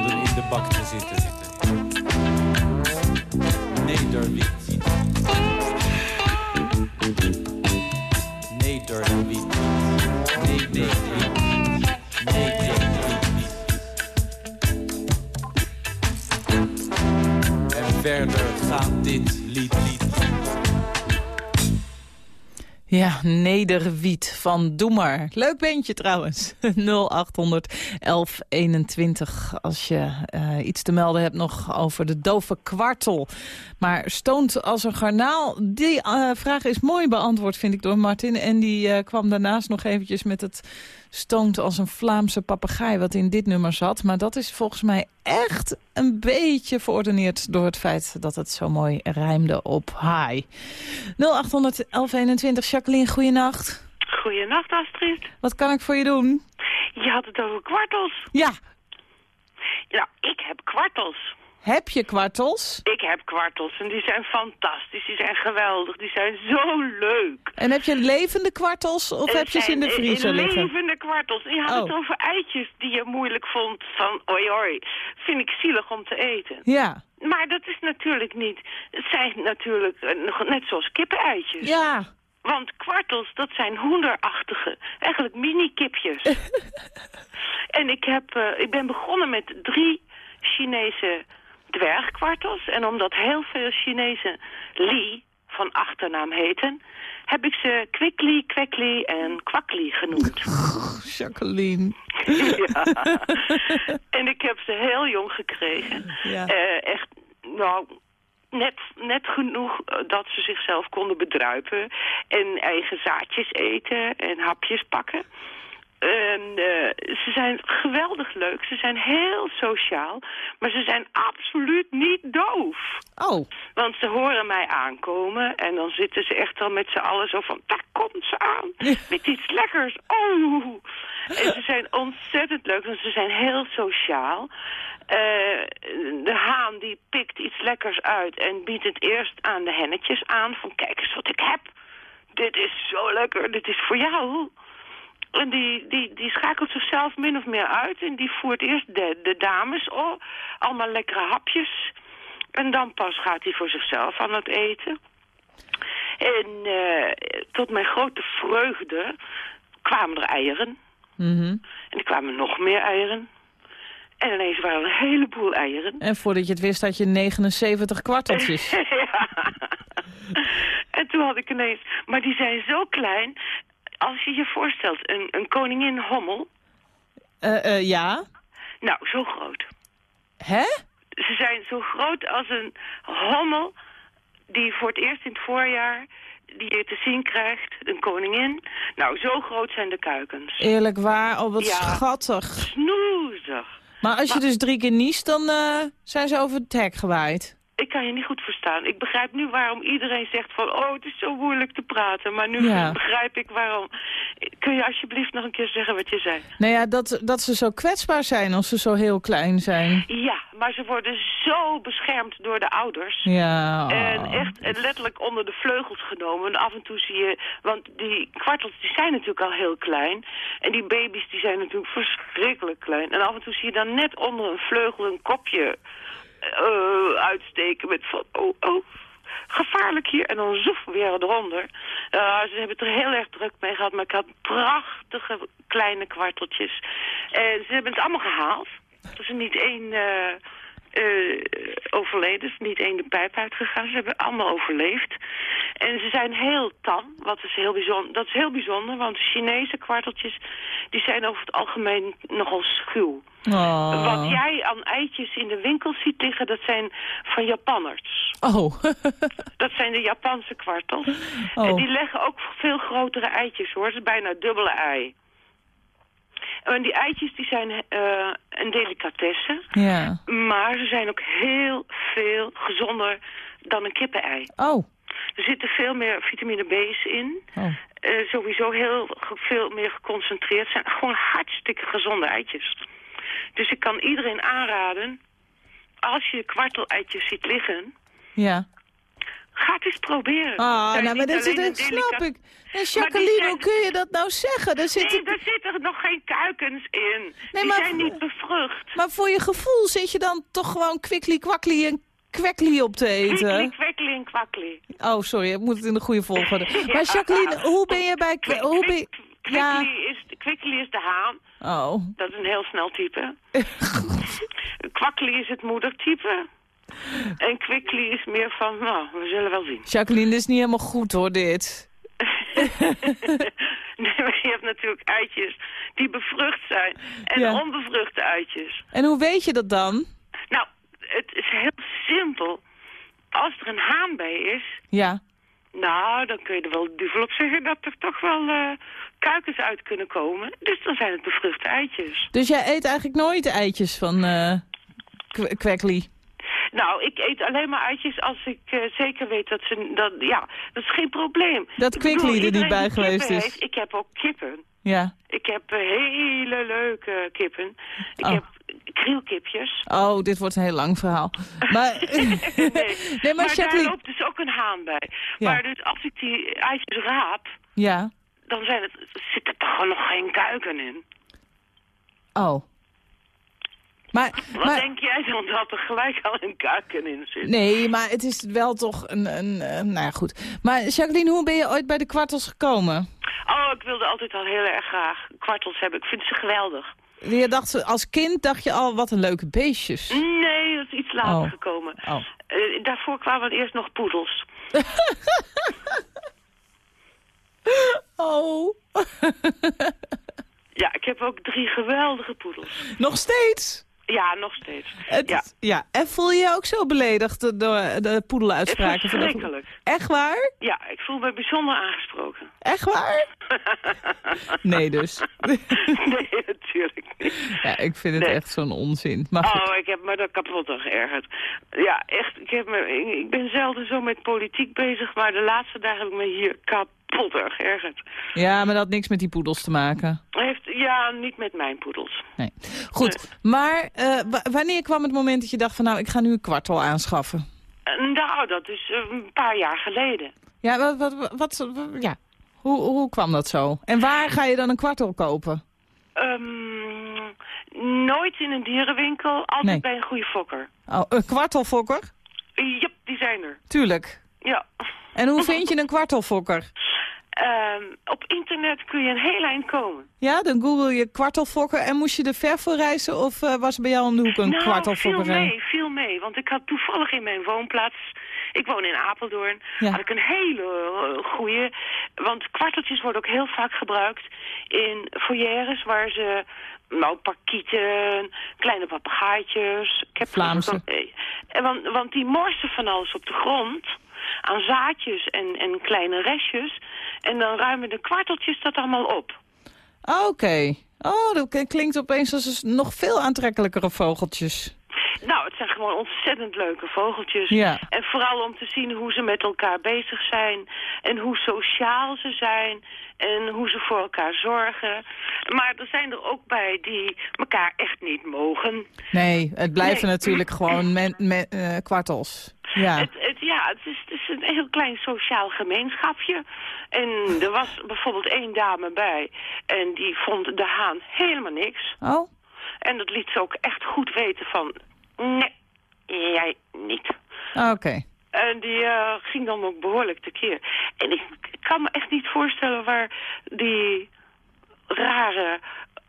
Nederwiet van Doe maar. Leuk bandje trouwens. 0800 1121 als je eh, iets te melden hebt nog over de dove kwartel. Maar stoont als een garnaal. Die eh, vraag is mooi beantwoord vind ik door Martin. En die eh, kwam daarnaast nog eventjes met het stoont als een Vlaamse papegaai wat in dit nummer zat. Maar dat is volgens mij echt een beetje verordeneerd door het feit dat het zo mooi rijmde op haai. 0800 1121 Jacqueline, goeienacht. Goeienacht, Astrid. Wat kan ik voor je doen? Je had het over kwartels. Ja, Nou, ik heb kwartels. Heb je kwartels? Ik heb kwartels en die zijn fantastisch, die zijn geweldig, die zijn zo leuk. En heb je levende kwartels of heb je ze in de vriezer liggen? levende kwartels. Je had Oh. het over eitjes die je moeilijk vond van oi oi. Vind ik zielig om te eten. Ja, Maar dat is natuurlijk niet. Het zijn natuurlijk eh, net zoals kippeneitjes. ja. Want kwartels, dat zijn hoenderachtige, eigenlijk mini-kipjes. en ik, heb, eh, ik ben begonnen met drie Chinese dwergkwartels. En omdat heel veel Chinezen Li van achternaam heten... heb ik ze Kwikli, Kwekli en Kwakli genoemd. Jacqueline. ja. En ik heb ze heel jong gekregen. Ja. Eh, echt, nou, net, net genoeg eh, dat ze zichzelf konden bedruipen. En eigen zaadjes eten en hapjes pakken. En eh, ze zijn geweldig leuk. Ze zijn heel sociaal. Maar ze zijn absoluut niet doof. Oh, Want ze horen mij aankomen en dan zitten ze echt al met z'n allen zo van... Daar komt ze aan, met iets lekkers. Oh! En ze zijn ontzettend leuk, want ze zijn heel sociaal. Eh, de haan die pikt iets lekkers uit en biedt het eerst aan de hennetjes aan. Van kijk eens wat ik heb. Dit is zo lekker, dit is voor jou. En die, die, die schakelt zichzelf min of meer uit. En die voert eerst de, de dames op. Allemaal lekkere hapjes. En dan pas gaat hij voor zichzelf aan het eten. En uh, tot mijn grote vreugde kwamen er eieren. Mhm. En er kwamen nog meer eieren. En ineens waren er een heleboel eieren. En voordat je het wist had je 79 kwarteltjes. ja. En toen had ik ineens... Maar die zijn zo klein. Als je je voorstelt, een, een koningin hommel. Uh, uh, ja. Nou, zo groot. Hè? Ze zijn zo groot als een hommel die voor het eerst in het voorjaar die je te zien krijgt, een koningin. Nou, zo groot zijn de kuikens. Eerlijk waar, oh wat Ja. schattig. Snoezig. Maar als je dus drie keer niest, dan eh, zijn ze over het hek gewaaid. Ik kan je niet goed verstaan. Ik begrijp nu waarom iedereen zegt van... oh, het is zo moeilijk te praten. Maar nu Ja. begrijp ik waarom. Kun je alsjeblieft nog een keer zeggen wat je zei? Nou ja, dat, dat ze zo kwetsbaar zijn als ze zo heel klein zijn. Ja, maar ze worden zo beschermd door de ouders. Ja. En echt eh, letterlijk onder de vleugels genomen. En af en toe zie je... Want die kwartels die zijn natuurlijk al heel klein. En die baby's die zijn natuurlijk verschrikkelijk klein. En af en toe zie je dan net onder een vleugel een kopje eh, uitsteken. Met van, oh, oh, gevaarlijk hier. En dan zoef weer eronder. Uh, ze hebben het er heel erg druk mee gehad. Maar ik had prachtige kleine kwarteltjes. En ze hebben het allemaal gehaald. Er is er niet één... eh, eh, overleden. Er is niet één de pijp uitgegaan. Ze hebben allemaal overleefd. En ze zijn heel tam. Wat is heel bijzonder. Dat is heel bijzonder, want de Chinese kwarteltjes... die zijn over het algemeen nogal schuw. Oh. Wat jij aan eitjes in de winkel ziet liggen... dat zijn van Japanners. Oh. Dat zijn de Japanse kwartels. Oh. En die leggen ook veel grotere eitjes, hoor. Het is bijna dubbele ei. En die eitjes die zijn eh, een delicatesse. ja. Maar ze zijn ook heel veel gezonder dan een kippenei. Oh. Er zitten veel meer vitamine B's in. Oh. Eh, sowieso heel veel meer geconcentreerd. Het zijn gewoon hartstikke gezonde eitjes. Dus ik kan iedereen aanraden... als je kwarteleitjes ziet liggen... Ja. Ga het eens proberen. Ah, nou, maar dat, dat snap ik. En Jacqueline, zijn- hoe kun je dat nou zeggen? Daar zit Nee, daar zitten nog geen kuikens in. Die maar- zijn niet bevrucht. Maar voor je gevoel zit je dan toch gewoon kwikli kwakli en kwekli op te eten? kwekli en kwakli. Oh, sorry, ik moet het in de goede volgorde. Ja. Maar Jacqueline, hoe ben je bij... Kwik- Hoe ben je... kwik- Ja. Kwikli is, kwikli is de haan. Oh. Dat is een heel snel type. Kwakli is het moedertype. En kwikli is meer van, nou, we zullen wel zien. Jacqueline, dit is niet helemaal goed hoor, dit. nee, maar je hebt natuurlijk eitjes die bevrucht zijn. En Ja. onbevruchte eitjes. En hoe weet je dat dan? Nou, het is heel simpel. Als er een haan bij is, Ja. nou, dan kun je er wel duvel op zeggen dat er toch wel eh, kuikens uit kunnen komen. Dus dan zijn het bevruchte eitjes. Dus jij eet eigenlijk nooit eitjes van kwekli? Nou, ik eet alleen maar eitjes als ik eh, zeker weet dat ze... Dat, ja, dat is geen probleem. Dat Quickly er niet bij geweest is. Heeft, ik heb ook kippen. Ja. Ik heb eh, hele leuke kippen. Ik Oh. heb krielkipjes. Oh, dit wordt een heel lang verhaal. Maar, nee, nee, maar maar daar loopt dus ook een haan bij. Ja. Maar dus als ik die eitjes raap, Ja. dan zijn het, zitten er toch nog geen kuiken in. Oh. Maar, Wat maar, denk jij dan dat er gelijk al een kuiken in zit? nee, maar het is wel toch een, een, nou ja, goed. Maar Jacqueline, hoe ben je ooit bij de kwartels gekomen? Oh, ik wilde altijd al heel erg graag kwartels hebben. Ik vind ze geweldig. Je dacht, als kind dacht je al, wat een leuke beestjes. Nee, dat is iets later Oh. gekomen. Oh. Eh, daarvoor kwamen eerst nog poedels. Oh. Ja, ik heb ook drie geweldige poedels. Nog steeds? Ja, nog steeds. Het, ja, ja. En voel je je ook zo beledigd door de poedeluitspraken? verschrikkelijk. Echt waar? Ja, ik voel me bijzonder aangesproken. Echt waar? Nee dus. nee, natuurlijk niet. Ja, ik vind het Nee. echt zo'n onzin. Maar goed. Oh, ik heb me er kapot aan geërgerd. Ja, echt, ik, heb me, ik, ben zelden zo met politiek bezig, maar de laatste dagen heb ik me hier kapot aan geërgerd. Ja, maar dat had niks met die poedels te maken. Heeft, Ja, niet met mijn poedels. Nee. Goed, maar eh, wa- wanneer kwam het moment dat je dacht van nou, ik ga nu een kwartel aanschaffen? Eh, Nou, dat is eh, een paar jaar geleden. Ja, wat, wat, wat, wat- ja. Hoe, hoe kwam dat zo? En waar ga je dan een kwartel kopen? Ehm, nooit in een dierenwinkel, altijd Nee. bij een goede fokker. Oh, een kwartelfokker? Yep, die zijn er. Tuurlijk. Ja. En hoe vind je een kwartelfokker? Ehm, op internet kun je een heel eind komen. Ja, dan google je kwartelfokker. En moest je er ver voor reizen of eh, was bij jou om de hoek een nou, kwartelfokker? viel eh? mee, viel mee. Want ik had toevallig in mijn woonplaats... Ik woon in Apeldoorn. Ja. Had ik een hele uh, goede... Want kwarteltjes worden ook heel vaak gebruikt in foyeres... waar ze... Nou, parkieten, kleine papegaaitjes. Ik heb Vlaamse. Eh, En want, want die morsen van alles op de grond... aan zaadjes en, en kleine restjes... en dan ruimen de kwarteltjes dat allemaal op. Ah, Oké. Oh, dat klinkt opeens als nog veel aantrekkelijkere vogeltjes. Nou, het zijn gewoon ontzettend leuke vogeltjes. Ja. En vooral om te zien hoe ze met elkaar bezig zijn. En hoe sociaal ze zijn. En hoe ze voor elkaar zorgen. Maar er zijn er ook bij die elkaar echt niet mogen. Nee, het blijven Nee. natuurlijk gewoon men, men- eh, kwartels. Ja. Het, het, ja, het is, het is een heel klein sociaal gemeenschapje. En er was bijvoorbeeld één dame bij. En die vond de haan helemaal niks. Oh, En dat liet ze ook echt goed weten van... Nee, jij niet. Ah, oké. En die eh, ging dan ook behoorlijk tekeer. En ik kan me echt niet voorstellen waar die rare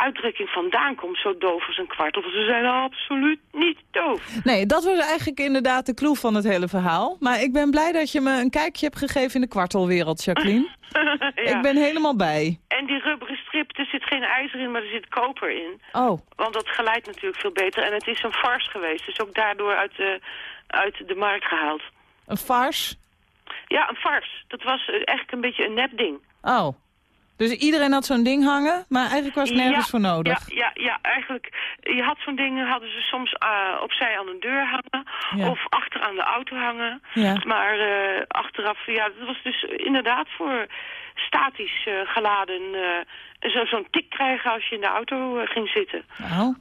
uitdrukking vandaan komt. Zo doof als een kwart. Of ze zijn absoluut niet doof. Nee, dat was eigenlijk inderdaad de clue van het hele verhaal. Maar ik ben blij dat je me een kijkje hebt gegeven in de kwartelwereld, Jacqueline. ja. Ik ben helemaal bij. En die rubberen strip, er zit geen ijzer in, maar er zit koper in. Oh, Want dat geleidt natuurlijk veel beter. En het is een farce geweest. Dus ook daardoor uit de, uit de markt gehaald. een farce? Ja, een farce. Dat was eh, eigenlijk een beetje een nep ding. Oh. Dus iedereen had zo'n ding hangen, maar eigenlijk was het nergens Ja, voor nodig. Ja, ja, ja, eigenlijk. Je had zo'n dingen, hadden ze soms eh, opzij aan een deur hangen. Ja. Of achter aan de auto hangen. Ja. Maar eh, achteraf, ja, dat was dus inderdaad voor statisch eh, geladen... eh, zo- zo'n tik krijgen als je in de auto ging zitten. Nou,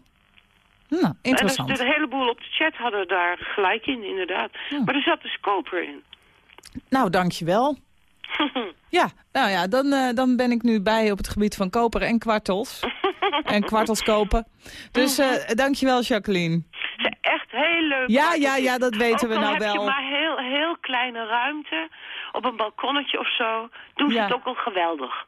En interessant. dus een heleboel op de chat hadden daar gelijk in, inderdaad. Maar er zat dus koper in. Nou, dankjewel. Ja, nou ja, dan, eh, dan ben ik nu bij op het gebied van koper en kwartels. en kwartels kopen. Dus eh dankjewel, Jacqueline. Ze zijn echt heel leuk. Ja, ja, ja, dat weten we nou heb wel. je maar heel, heel kleine ruimte, op een balkonnetje of zo, doen ze Ja. het ook al geweldig.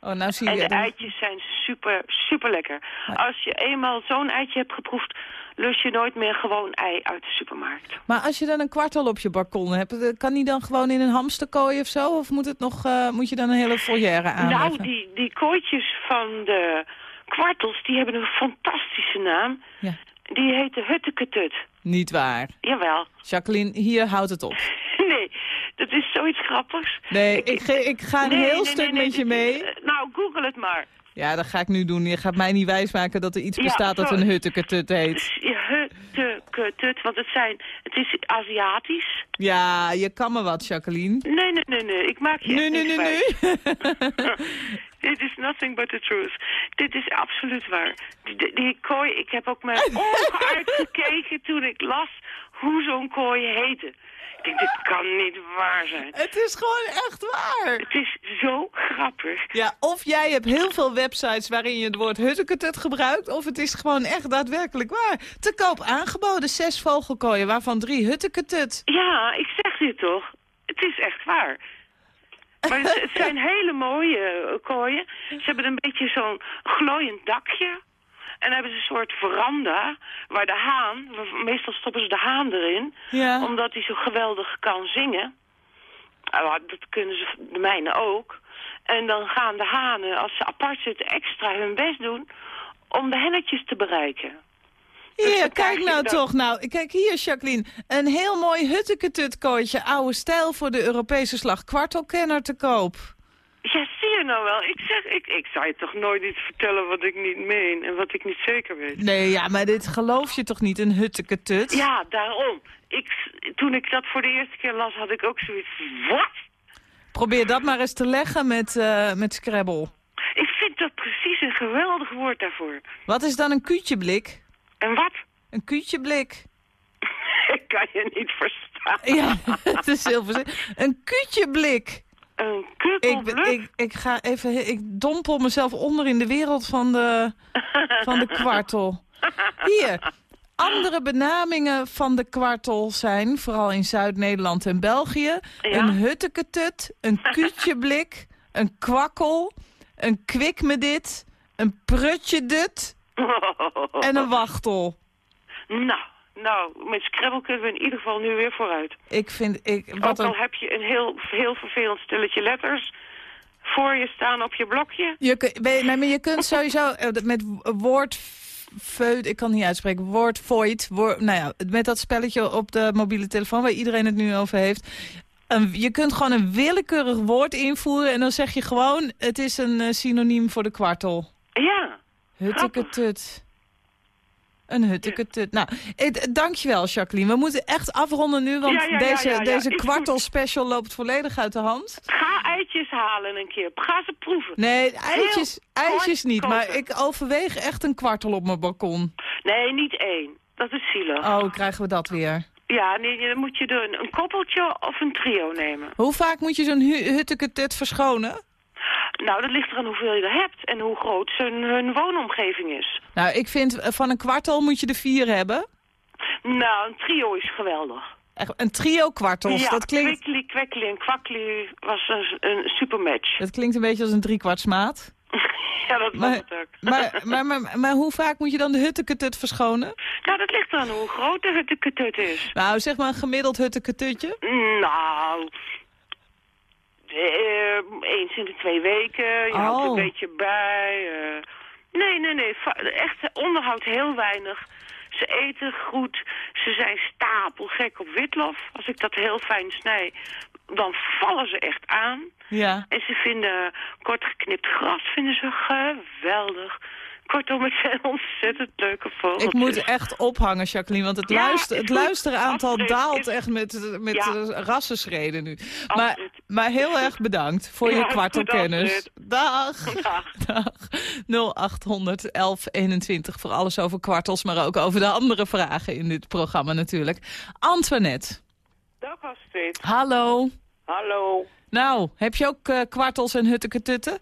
Oh, nou zie En je. de dan- eitjes zijn super, super lekker. Als je eenmaal zo'n eitje hebt geproefd, lust je nooit meer gewoon ei uit de supermarkt. Maar als je dan een kwartel op je balkon hebt, eh, kan die dan gewoon in een hamsterkooi of zo? Of moet, het nog, eh, moet je dan een hele foyer aanleggen? Nou, die, die kooitjes van de kwartels, die hebben een fantastische naam. Ja. Die heten Hutteketut. Niet waar. Jawel. Jacqueline, hier houdt het op. nee, dat is zoiets grappigs. Nee, ik, ik ga een Nee, heel nee, stuk nee, met je mee. eh, Nou, google het maar. Ja, dat ga ik nu doen. Je gaat mij niet wijsmaken dat er iets Ja, bestaat dat een hutteketut heet. Hutteketut, want het, zijn, het is Aziatisch. Ja, je kan me wat, Jacqueline. Nee, nee, nee, nee, ik maak je Nu, echt nu, niks nu, wijs. nu. Dit is nothing but the truth. Dit is absoluut waar. Die, kooi, ik heb ook mijn ogen uitgekeken toen ik las hoe zo'n kooi heette. Ik denk, dit kan niet waar zijn. Het is gewoon echt waar. Het is zo grappig. Ja, of jij hebt heel veel websites waarin je het woord hutteketut gebruikt... of het is gewoon echt daadwerkelijk waar. Te koop aangeboden zes vogelkooien, waarvan drie hutteketut. Ja, ik zeg dit toch. Het is echt waar. Maar het, het zijn hele mooie eh, kooien. Ze hebben een beetje zo'n glooiend dakje. En dan hebben ze een soort veranda waar de haan, meestal stoppen ze de haan erin, Ja. omdat hij zo geweldig kan zingen. Nou, dat kunnen ze, de mijne ook. En dan gaan de hanen, als ze apart zitten, extra hun best doen om de hennetjes te bereiken. Hier, kijk nou toch. Nou, kijk hier, Jacqueline. Een heel mooi hutteketut-kooitje. Oude stijl voor de Europese slag. Kwartelkenner te koop. Ja, zie je nou wel. Ik zeg, ik, ik zou je toch nooit iets vertellen wat ik niet meen en wat ik niet zeker weet. Nee, ja, maar dit geloof je toch niet, een hutteketut? Ja, daarom. Ik, toen ik dat voor de eerste keer las, had ik ook zoiets wat? Probeer dat maar eens te leggen met, eh, met Scrabble. Ik vind dat precies een geweldig woord daarvoor. Wat is dan een kuutjeblik? En wat? Een kuutjeblik. Ik kan je niet verstaan. Ja, het is heel voorzichtig. Een kuutjeblik. Een Ik, kukkelbluk? ik, ik ga even, ik dompel mezelf onder in de wereld van de, van de kwartel. Hier, andere benamingen van de kwartel zijn, vooral in Zuid-Nederland en België, Ja. een hutteketut, een kuutjeblik, een kwakkel, een kwikmedit, een prutjedut en een wachtel. Nou, nou, met Scrabble kunnen we in ieder geval nu weer vooruit. Ik vind, ik, Ook wat al een, heb je een heel, heel vervelend stilletje letters voor je staan op je blokje. je, kun- ben je- nee, maar je kunt sowieso eh, met woord feut, ik kan het niet uitspreken, woord void, woord, nou ja, met dat spelletje op de mobiele telefoon waar iedereen het nu over heeft. Een, je kunt gewoon een willekeurig woord invoeren en dan zeg je gewoon, het is een eh, synoniem voor de kwartel. Ja, Hutteketut. Een hutteketut. Nou, dankjewel Jacqueline. We moeten echt afronden nu, want Ja, ja, ja, deze, ja, deze kwartelspecial loopt volledig uit de hand. ga eitjes halen een keer. Ga ze proeven. Nee, eitjes, Heel eitjes niet, maar ik overweeg echt een kwartel op mijn balkon. Nee, niet één. Dat is zielig. Oh, krijgen we dat weer. Ja, nee, dan moet je er een, een koppeltje of een trio nemen. Hoe vaak moet je zo'n hu hutteketut verschonen? Nou, dat ligt eraan hoeveel je er hebt en hoe groot hun, hun woonomgeving is. Nou, ik vind eh, van een kwartel moet je er vier hebben. Nou, een trio is geweldig. Echt, een trio kwartels, ja, dat, klinkt, Kwekli en Kwakli was een, een supermatch. dat klinkt een beetje als een driekwartsmaat. ja, dat Maar, het ook. maar, maar, maar, maar hoe vaak moet je dan de hutteketut verschonen? Nou, dat ligt eraan hoe groot de hutteketut is. Nou, zeg maar een gemiddeld hutteketutje. Nou, eens in de twee weken. Je houdt Oh. een beetje bij. eh. nee, nee, nee. Echt onderhoud heel weinig. Ze eten goed. Ze zijn stapelgek op witlof. Als ik dat heel fijn snij, dan vallen ze echt aan. Ja. En ze vinden kort geknipt gras vinden ze geweldig. Kortom, het zijn ontzettend leuke vogels. Ik moet echt ophangen, Jacqueline, want het, Ja, luister, is het luisteraantal daalt echt met, met Ja. rassenschreden nu. Maar, maar heel erg bedankt voor Ja, je kwartelkennis. Dag. Dag. Dag. 0800 1121 voor alles over kwartels, maar ook over de andere vragen in dit programma natuurlijk. Antoinette, Dag Astrid. hallo. Hallo. Nou, heb je ook eh, kwartels en hutteketutten?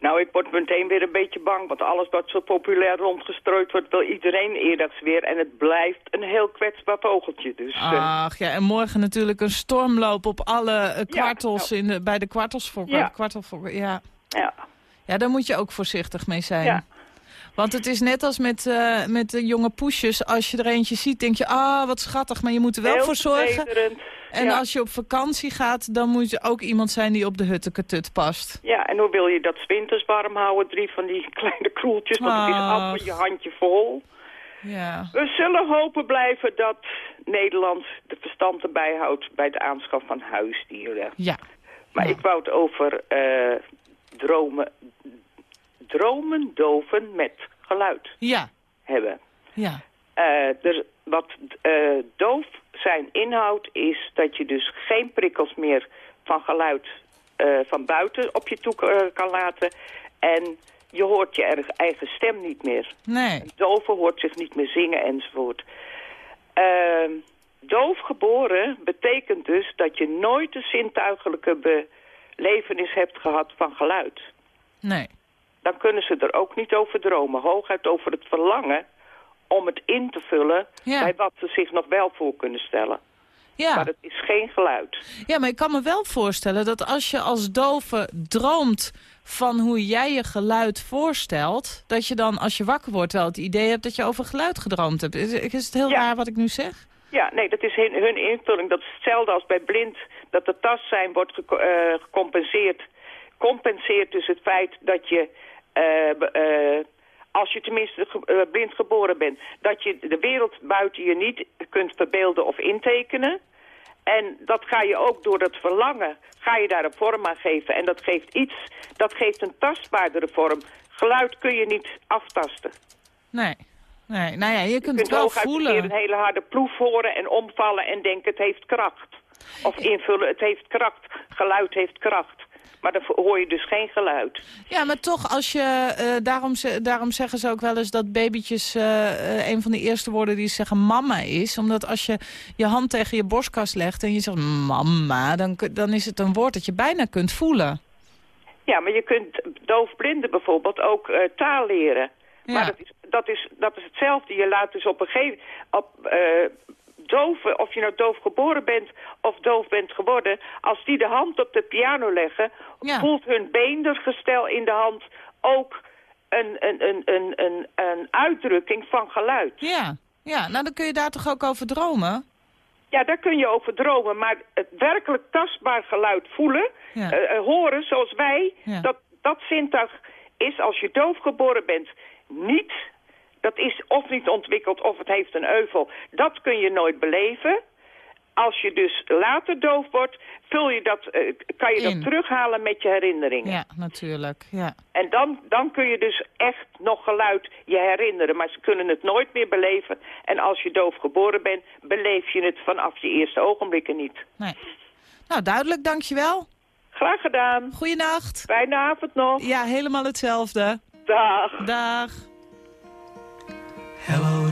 Nou, ik word meteen weer een beetje bang, want alles wat zo populair rondgestrooid wordt, wil iedereen eerdags weer. En het blijft een heel kwetsbaar vogeltje. Dus eh, Ach ja, en morgen natuurlijk een stormloop op alle eh, kwartels in de, bij de kwartels voor, Ja. ja. ja. ja, daar moet je ook voorzichtig mee zijn. Ja. Want het is net als met, eh, met de jonge poesjes. Als je er eentje ziet, denk je, ah, wat schattig. Maar je moet er wel heel voor zorgen. En ja. als je op vakantie gaat, dan moet je ook iemand zijn die op de hutteketut past. Ja, en hoe wil je dat winters warm houden? Drie van die kleine kroeltjes, want het is Ach. af je handje vol. Ja. We zullen hopen blijven dat Nederland de verstand erbij houdt bij de aanschaf van huisdieren. Ja. Maar Ja. ik wou het over eh, dromen, dromen doven met geluid Ja. hebben. Ja. Eh, er, wat eh, doof zijn inhoudt is dat je dus geen prikkels meer van geluid eh, van buiten op je toe kan laten. En je hoort je eigen stem niet meer. Nee. Dove hoort zich niet meer zingen enzovoort. Ehm doof geboren betekent dus dat je nooit de zintuigelijke belevenis hebt gehad van geluid. Nee. Dan kunnen ze er ook niet over dromen. Hooguit over het verlangen om het in te vullen Ja. bij wat ze zich nog wel voor kunnen stellen. Ja. Maar het is geen geluid. ja, maar ik kan me wel voorstellen dat als je als dove droomt van hoe jij je geluid voorstelt... dat je dan als je wakker wordt wel het idee hebt dat je over geluid gedroomd hebt. Is, is het heel Ja. raar wat ik nu zeg? Ja, nee, dat is hun, hun invulling. Dat is hetzelfde als bij blind. Dat de tas zijn wordt eh, gecompenseerd. Compenseert dus het feit dat je... eh, eh, als je tenminste ge- eh, blind geboren bent... dat je de wereld buiten je niet kunt verbeelden of intekenen. En dat ga je ook door dat verlangen... ga je daar een vorm aan geven. En dat geeft iets... dat geeft een tastbaardere vorm. Geluid kun je niet aftasten. Nee. Nee, nou ja, je Je kunt, kunt het wel hooguit een keer voelen. een hele harde ploef horen en omvallen en denken het heeft kracht. Of invullen het heeft kracht. Geluid heeft kracht. Maar dan hoor je dus geen geluid. Ja, maar toch, als je, eh, daarom, daarom zeggen ze ook wel eens dat babytjes eh, eh, een van de eerste woorden die ze zeggen mama is. Omdat als je je hand tegen je borstkas legt en je zegt mama, dan, dan is het een woord dat je bijna kunt voelen. Ja, maar je kunt doofblinden bijvoorbeeld ook taal leren. Ja. Maar dat is, dat, is, dat is hetzelfde. Je laat dus op een gegeven op eh doven, of je nou doof geboren bent of doof bent geworden, als die de hand op de piano leggen, Ja. voelt hun beendergestel in de hand ook een, een, een, een, een, een uitdrukking van geluid. Ja, ja, nou dan kun je daar toch ook over dromen? Ja, daar kun je over dromen, maar het werkelijk tastbaar geluid voelen, Ja. eh, eh, horen zoals wij, Ja. dat, dat zintuig is als je doof geboren bent niet, dat is of niet ontwikkeld of het heeft een euvel. Dat kun je nooit beleven. Als je dus later doof wordt, vul je dat, eh, kan je In. dat terughalen met je herinneringen. Ja, natuurlijk. Ja. En dan, dan kun je dus echt nog geluid je herinneren. Maar ze kunnen het nooit meer beleven. En als je doof geboren bent, beleef je het vanaf je eerste ogenblikken niet. Nee. Nou, duidelijk, dankjewel. Graag gedaan. Goeienacht. Fijne avond nog. Ja, helemaal hetzelfde. Dag. Dag.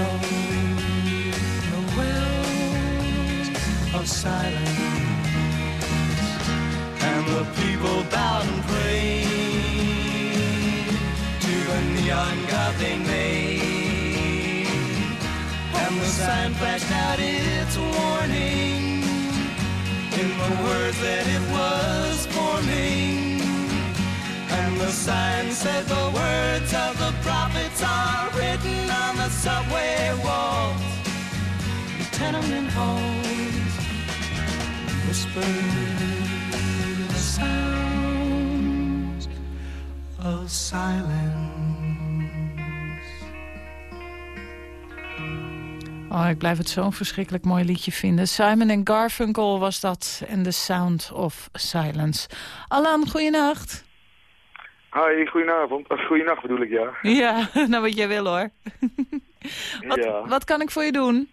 echoed the wells of silence. And the people bowed and prayed to the neon god they made. And the sign flashed out its warning in the words that it was forming. The sign said the words of the prophets are written on the subway walls, the tenement halls, whispered the sounds of silence. Oh, ik blijf het zo'n verschrikkelijk mooi liedje vinden. Simon Garfunkel was dat. En The Sound of Silence. Alan, goeienacht. Hi, goedenavond. Of goedenacht bedoel ik, ja. Ja, nou wat jij wil hoor. wat, Ja. wat kan ik voor je doen?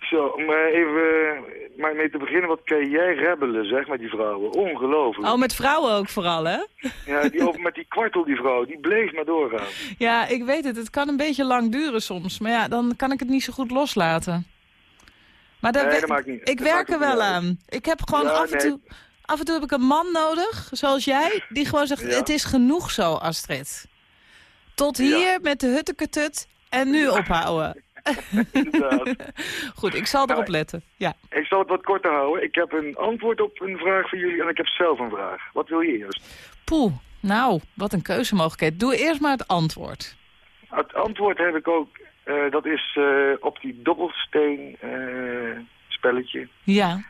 Zo, om eh, even eh, maar mee te beginnen, wat kan jij rebbelen, zeg, met die vrouwen. Ongelooflijk. Oh, met vrouwen ook vooral, hè? Ja, die met die kwartel, die vrouw, die bleef maar doorgaan. Ja, ik weet het. Het kan een beetje lang duren soms. Maar ja, dan kan ik het niet zo goed loslaten. Maar daar Nee, dat maakt niet- ik dat werk er wel aan. Ik heb gewoon Ja, af en nee. Af en toe heb ik een man nodig, zoals jij, die gewoon zegt... Ja. het is genoeg zo, Astrid. Tot hier met de hutteketut en nu ophouden. Goed, ik zal erop letten. Ja. Ik zal het wat korter houden. Ik heb een antwoord op een vraag voor jullie en ik heb zelf een vraag. Wat wil je eerst? Poeh, nou, wat een keuzemogelijkheid. Doe eerst maar het antwoord. Het antwoord heb ik ook. eh, dat is eh, op die dobbelsteen eh, spelletje. Ja.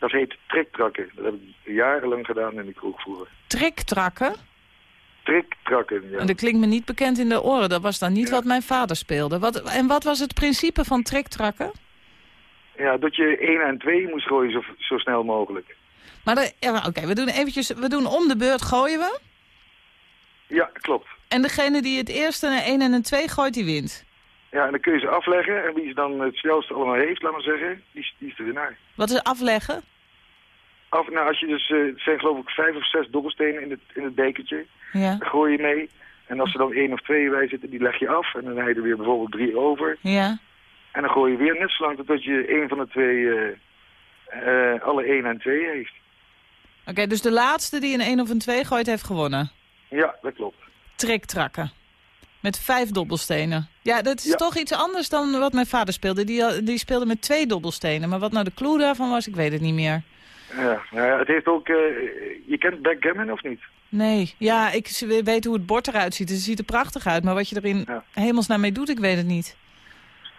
Dat heet triktrakken. Dat heb ik jarenlang gedaan in de kroeg vroeger. Triktrakken? Triktrakken, ja. En dat klinkt me niet bekend in de oren. Dat was dan niet wat mijn vader speelde. Wat, en wat was het principe van triktrakken? Ja, dat je 1 en 2 moest gooien zo, zo snel mogelijk. Maar de- ja, oké, we doen eventjes, we doen om de beurt gooien we. Ja, klopt. En degene die het eerste een 1 en een 2 gooit, die wint. Ja, en dan kun je ze afleggen. En wie ze dan het snelste allemaal heeft, laat maar zeggen, die, is- die is de winnaar. Wat is afleggen? Af, nou, als je dus, eh, het zijn geloof ik vijf of zes dobbelstenen in het, in het bekertje. Ja. Daar gooi je mee. En als er dan één of twee bij zitten, die leg je af. En dan heb je er weer bijvoorbeeld drie over. Ja. En dan gooi je weer net zo lang totdat je één van de twee, eh, eh, alle één en twee heeft. Oké, dus de laatste die een 1 of een 2 gooit, heeft gewonnen. Ja, dat klopt. Triktrakken. Met vijf dobbelstenen. Ja, dat is Ja. toch iets anders dan wat mijn vader speelde. Die, had- die speelde met twee dobbelstenen. Maar wat nou de clue daarvan was, ik weet het niet meer. Ja, nou ja, het heeft ook, eh, je kent backgammon of niet? Nee, ja, ik weet hoe het bord eruit ziet. Het ziet er prachtig uit, maar wat je erin Ja. hemelsnaam mee doet, ik weet het niet.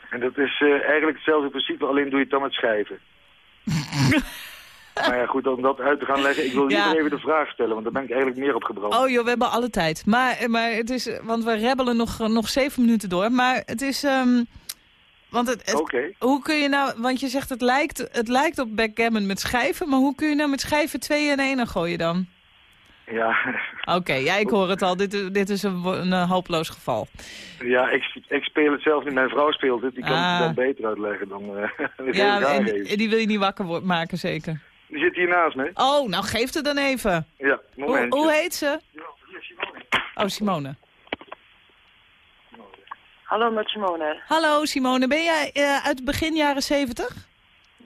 En dat is eh, eigenlijk hetzelfde principe, alleen doe je het dan met schijven. maar ja, goed, om dat uit te gaan leggen, ik wil Ja. liever even de vraag stellen, want daar ben ik eigenlijk meer op gebrand. Oh joh, we hebben alle tijd. Maar, maar het is, want we rebbelen nog, nog zeven minuten door. Maar het is, ehm, want het, hoe kun je nou, want je zegt het lijkt, het lijkt op backgammon met schijven. Maar hoe kun je nou met schijven twee en één gooien dan? Ja, Oké, ja, ik hoor het al. Dit, is- dit is een, een, hopeloos geval. ja ik, ik speel het zelf niet. Mijn vrouw speelt het. Die kan Ah. het dan beter uitleggen dan uh, Ja, en, die wil je niet wakker maken, zeker. Die zit hier naast me. Oh, nou geef het dan even. Ja, Hoe, momentje. hoe heet ze? Oh, Simone. Hallo met Simone. Hallo Simone, ben jij eh, uit begin jaren zeventig?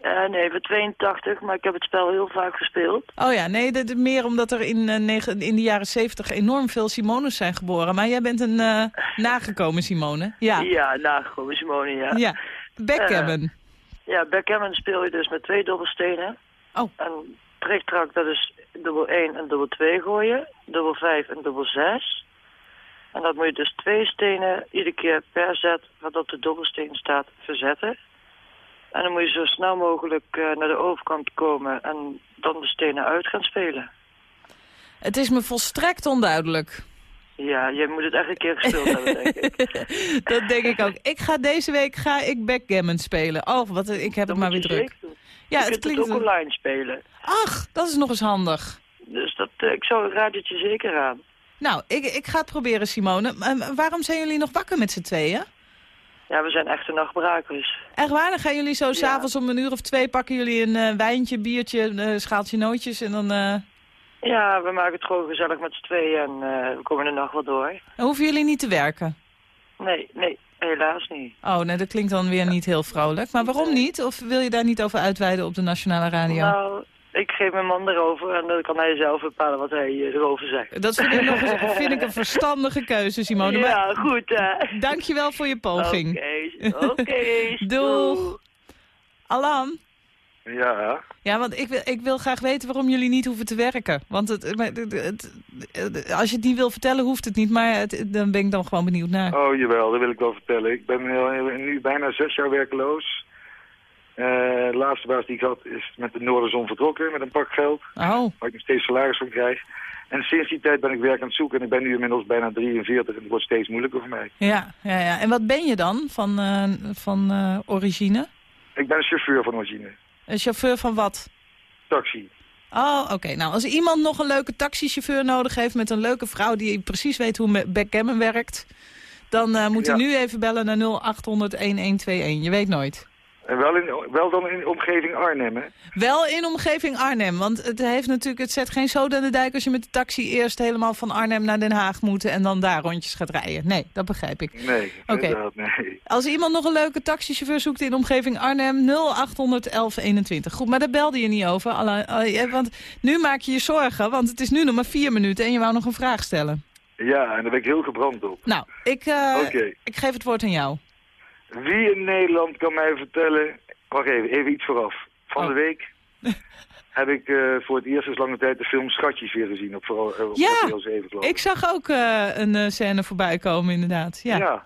Eh, nee, ben 82, maar ik heb het spel heel vaak gespeeld. Oh ja, nee, dat is meer omdat er in, eh, negen- in de jaren zeventig enorm veel Simones zijn geboren. Maar jij bent een eh, nagekomen Simone. Ja, Ja, gewoon Simone, ja. ja. Backgammon. Ja, backgammon speel je dus met twee dobbelstenen. Oh. En triktrak, dat is dubbel 1 en dubbel 2 gooien. Dubbel 5 en dubbel 6. En dat moet je dus twee stenen iedere keer per zet wat op de dobbelsteen staat verzetten. En dan moet je zo snel mogelijk eh, naar de overkant komen en dan de stenen uit gaan spelen. Het is me volstrekt onduidelijk. Ja, je moet het echt een keer gespeeld hebben, denk ik. dat denk ik ook. Ik ga deze week ga ik backgammon spelen. Oh, wat, ik heb het maar weer druk. Ja, je het kunt klinkt... het ook online spelen. Ach, dat is nog eens handig. Dus dat, eh, ik zou het je zeker aan. Nou, ik, ik ga het proberen, Simone. Waarom zijn jullie nog wakker met z'n tweeën? Ja, we zijn echte nachtbrakers. Echt waar? Dan gaan jullie zo s'avonds om een uur of twee... pakken jullie een eh, wijntje, biertje, een eh, schaaltje nootjes en dan... Ja, we maken het gewoon gezellig met z'n tweeën en we komen de nacht wel door. Dan hoeven jullie niet te werken. Nee, nee, helaas niet. Oh, nee, dat klinkt dan weer niet heel vrolijk. Maar waarom niet? Of wil je daar niet over uitweiden op de Nationale Radio? Nou, ik geef mijn man erover en dan kan hij zelf bepalen wat hij eh, erover zegt. Dat vind ik, nog eens, vind ik een verstandige keuze, Simone. Maar Ja, goed hè. dankjewel voor je poging. Oké, oké. Doeg. Alan? Ja, Ja, want ik wil, ik wil graag weten waarom jullie niet hoeven te werken. Want het, maar het, het- het- als je het niet wil vertellen, hoeft het niet. Maar dan ben ik dan gewoon benieuwd naar. oh jawel, dat wil ik wel vertellen. Ik ben nu bijna zes jaar werkeloos. Eh, de laatste baas die ik had is met de Noorderzon vertrokken met een pak geld. Oh, Waar ik nog steeds salaris van krijg. En sinds die tijd ben ik werk aan het zoeken en ik ben nu inmiddels bijna 43 en het wordt steeds moeilijker voor mij. ja, ja, ja. En wat ben je dan van, eh, van eh, origine? Ik ben chauffeur van origine. Een chauffeur van wat? Taxi. Oh, oké. Nou, als iemand nog een leuke taxichauffeur nodig heeft... met een leuke vrouw die precies weet hoe backgammon werkt... dan eh, moet hij Ja. nu even bellen naar 0800-1121. Je weet nooit. En wel, in, wel dan in omgeving Arnhem, hè? Wel in omgeving Arnhem, want het, heeft natuurlijk, het zet geen zoden aan de dijk... als je met de taxi eerst helemaal van Arnhem naar Den Haag moet... en dan daar rondjes gaat rijden. Nee, dat begrijp ik. Nee, nee. Als iemand nog een leuke taxichauffeur zoekt in omgeving Arnhem... 0800 1121. Goed, maar daar belde je niet over. Alla- eh, want nu maak je je zorgen, want het is nu nog maar vier minuten... en je wou nog een vraag stellen. Ja, en daar ben ik heel gebrand op. Nou, ik, eh, Oké. ik geef het woord aan jou. Wie in Nederland kan mij vertellen... Wacht even, even iets vooraf. Van Oh. de week heb ik eh, voor het eerst sinds lange tijd de film Schatjes weer gezien. Op, vooral, eh, op Ja, RTL 7, geloof Ik zag ook eh, een eh, scène voorbij komen, inderdaad. Ja. Ja.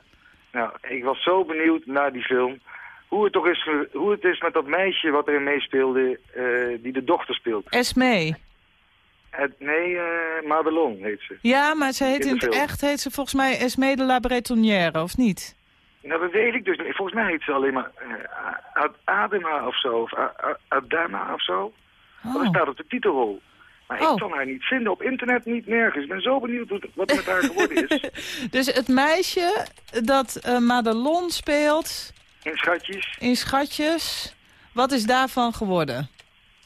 Nou, ik was zo benieuwd naar die film. Hoe het toch is, hoe het is met dat meisje wat erin meespeelde, eh, die de dochter speelt. Esmee. Het, nee, eh Madelon heet ze. Ja, maar ze heet In het echt heet ze volgens mij Esmee de la Bretonnière, of niet? Nou, dat weet ik dus niet. Volgens mij heet ze alleen maar Ad- Adema of zo. Of Adama of zo. Dat Oh. staat op de titelrol. Maar Oh. ik kan haar niet vinden. Op internet niet nergens. Ik ben zo benieuwd wat er met haar geworden is. Dus het meisje dat eh, Madelon speelt In schatjes. in Schatjes, wat is daarvan geworden?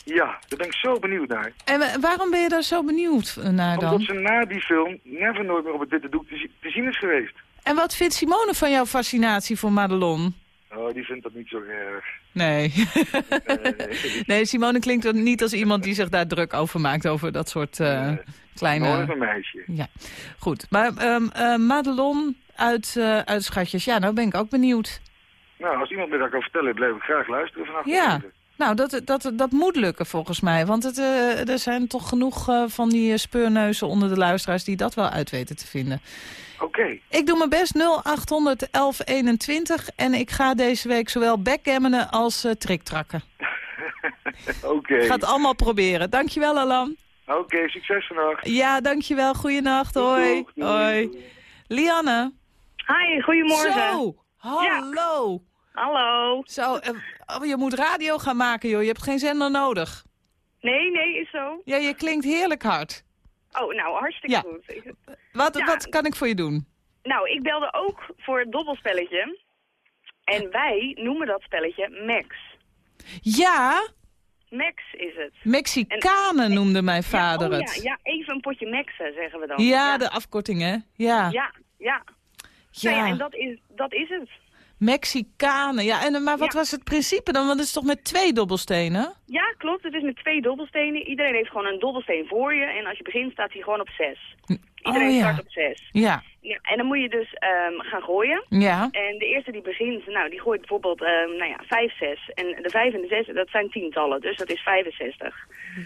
Ja, daar ben ik zo benieuwd naar. En wa- waarom ben je daar zo benieuwd eh, naar Omdat dan? ze na die film never nooit meer op het witte doek te zien is geweest. En wat vindt Simone van jouw fascinatie voor Madelon? Oh, die vindt dat niet zo erg. Nee. nee, Simone klinkt niet als iemand die zich daar druk over maakt, over dat soort eh, kleine... een meisje. Ja, goed. Maar ehm eh, Madelon uit, eh, uit Schatjes, ja, nou ben ik ook benieuwd. Nou, als iemand me dat kan vertellen, blijf ik graag luisteren vanaf. Ja, nou, dat, dat, dat moet lukken volgens mij. Want het, eh, er zijn toch genoeg eh, van die eh, speurneuzen onder de luisteraars... die dat wel uit weten te vinden. Oké. Ik doe mijn best 0800 1121 en ik ga deze week zowel backgammenen als eh tricktrakken. Oké. Ik ga het allemaal proberen. Dankjewel, Alan. Oké, succes vannacht. Ja, dankjewel. Goeienacht. Hoi. Doeg, Hoi. Lianne. Hi, goedemorgen. Zo, hallo. Hallo. Zo, eh, oh, je moet radio gaan maken, joh. Je hebt geen zender nodig. Nee, nee, is zo. Ja, je klinkt heerlijk hard. Oh, nou, hartstikke Ja. goed. Wat, Ja. wat kan ik voor je doen? nou, ik belde ook voor het dobbelspelletje. En wij noemen dat spelletje Max. Ja, Max is het. Mexicanen noemde mijn vader ja, oh, het. Ja, ja, even een potje Maxen, zeggen we dan. Ja, de afkorting, hè? Ja. Ja, ja. Nou ja, en dat is, dat is het. Mexicanen. Ja, en, maar wat Ja. was het principe dan? Want het is toch met twee dobbelstenen? Ja, klopt. Het is met twee dobbelstenen. Iedereen heeft gewoon een dobbelsteen voor je. En als je begint staat hij gewoon op zes. Iedereen oh, ja. start op zes. Ja. Ja, en dan moet je dus ehm, gaan gooien. Ja. En de eerste die begint, nou, die gooit bijvoorbeeld, ehm, nou ja, 5, 6. En de 5 en de 6, dat zijn tientallen, dus dat is 65.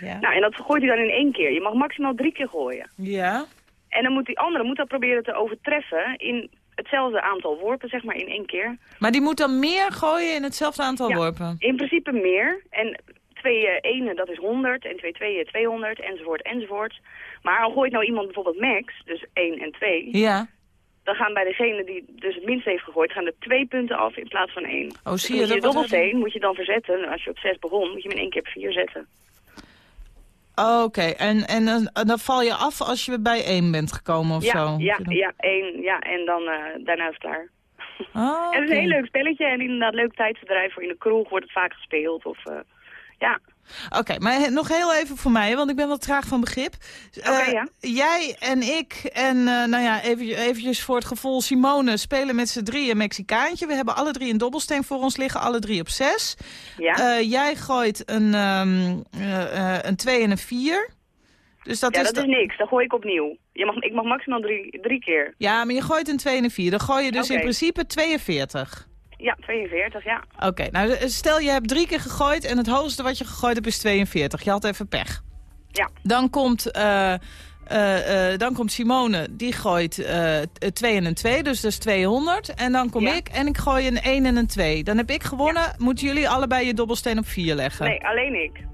Ja. Nou, en dat gooit hij dan in één keer. Je mag maximaal drie keer gooien. Ja. En dan moet die andere moet dat proberen te overtreffen in hetzelfde aantal worpen, zeg maar, in één keer. Maar die moet dan meer gooien in hetzelfde aantal Ja. worpen? In principe meer. En 2 1 dat is 100 en 2 2 200 enzovoort enzovoort. Maar al gooit nou iemand bijvoorbeeld max, dus 1 en 2, Ja. dan gaan bij degene die dus het minst heeft gegooid, gaan er twee punten af in plaats van één. Oh, Dus zie je, dat je dobbelsteen moet je dan verzetten. Als je op 6 begon, moet je hem in één keer op 4 zetten. Oh, Oké, en, en, dan- en dan val je af als je bij één bent gekomen of ja, zo? ja, ja, één, ja, en dan eh, daarna is het klaar. Oh, En het is een heel leuk spelletje en inderdaad leuk tijdsverdrijf voor in de kroeg wordt het vaak gespeeld. Of, eh, ja, Oké, maar nog heel even voor mij, want ik ben wat traag van begrip. Oké, Eh, ja. Jij en ik en, eh, nou ja, even, eventjes voor het gevoel Simone spelen met z'n drieën een Mexicaantje. We hebben alle drie een dobbelsteen voor ons liggen, alle drie op zes. ja. Eh, jij gooit een, ehm eh, eh, een 2 en een 4. Dus dat ja, is dat is niks. Dan gooi ik opnieuw. Je mag, ik mag maximaal drie, drie keer. Ja, maar je gooit een 2 en een 4. Dan gooi je dus in principe 42. Ja, 42, ja. Oké, nou stel je hebt drie keer gegooid en het hoogste wat je gegooid hebt is 42. Je had even pech. Ja. Dan komt, eh, eh, eh, dan komt Simone, die gooit eh 2 en een 2, dus dat is 200. En dan kom Ja. ik en ik gooi een 1 en een 2. Dan heb ik gewonnen, moeten jullie allebei je dobbelsteen op 4 leggen. Nee, alleen ik.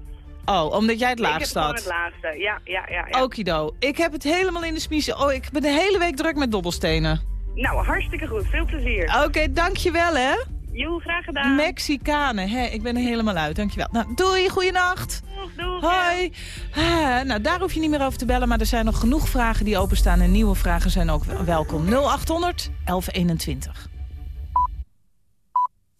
Oh, omdat jij het ik heb laagst had. het laagste. Ja, ja, ja. ja. Okido, ik heb het helemaal in de smiezen. Oh, ik ben de hele week druk met dobbelstenen. Nou, hartstikke goed. Veel plezier. Oké, dankjewel hè. Joe, graag gedaan. Mexicanen, hè, ik ben er helemaal uit, dankjewel. Nou, doei, goeienacht. Doeg, doeg. Hoi. Ah, nou, daar hoef je niet meer over te bellen, maar er zijn nog genoeg vragen die openstaan. En nieuwe vragen zijn ook welkom. 0800 1121.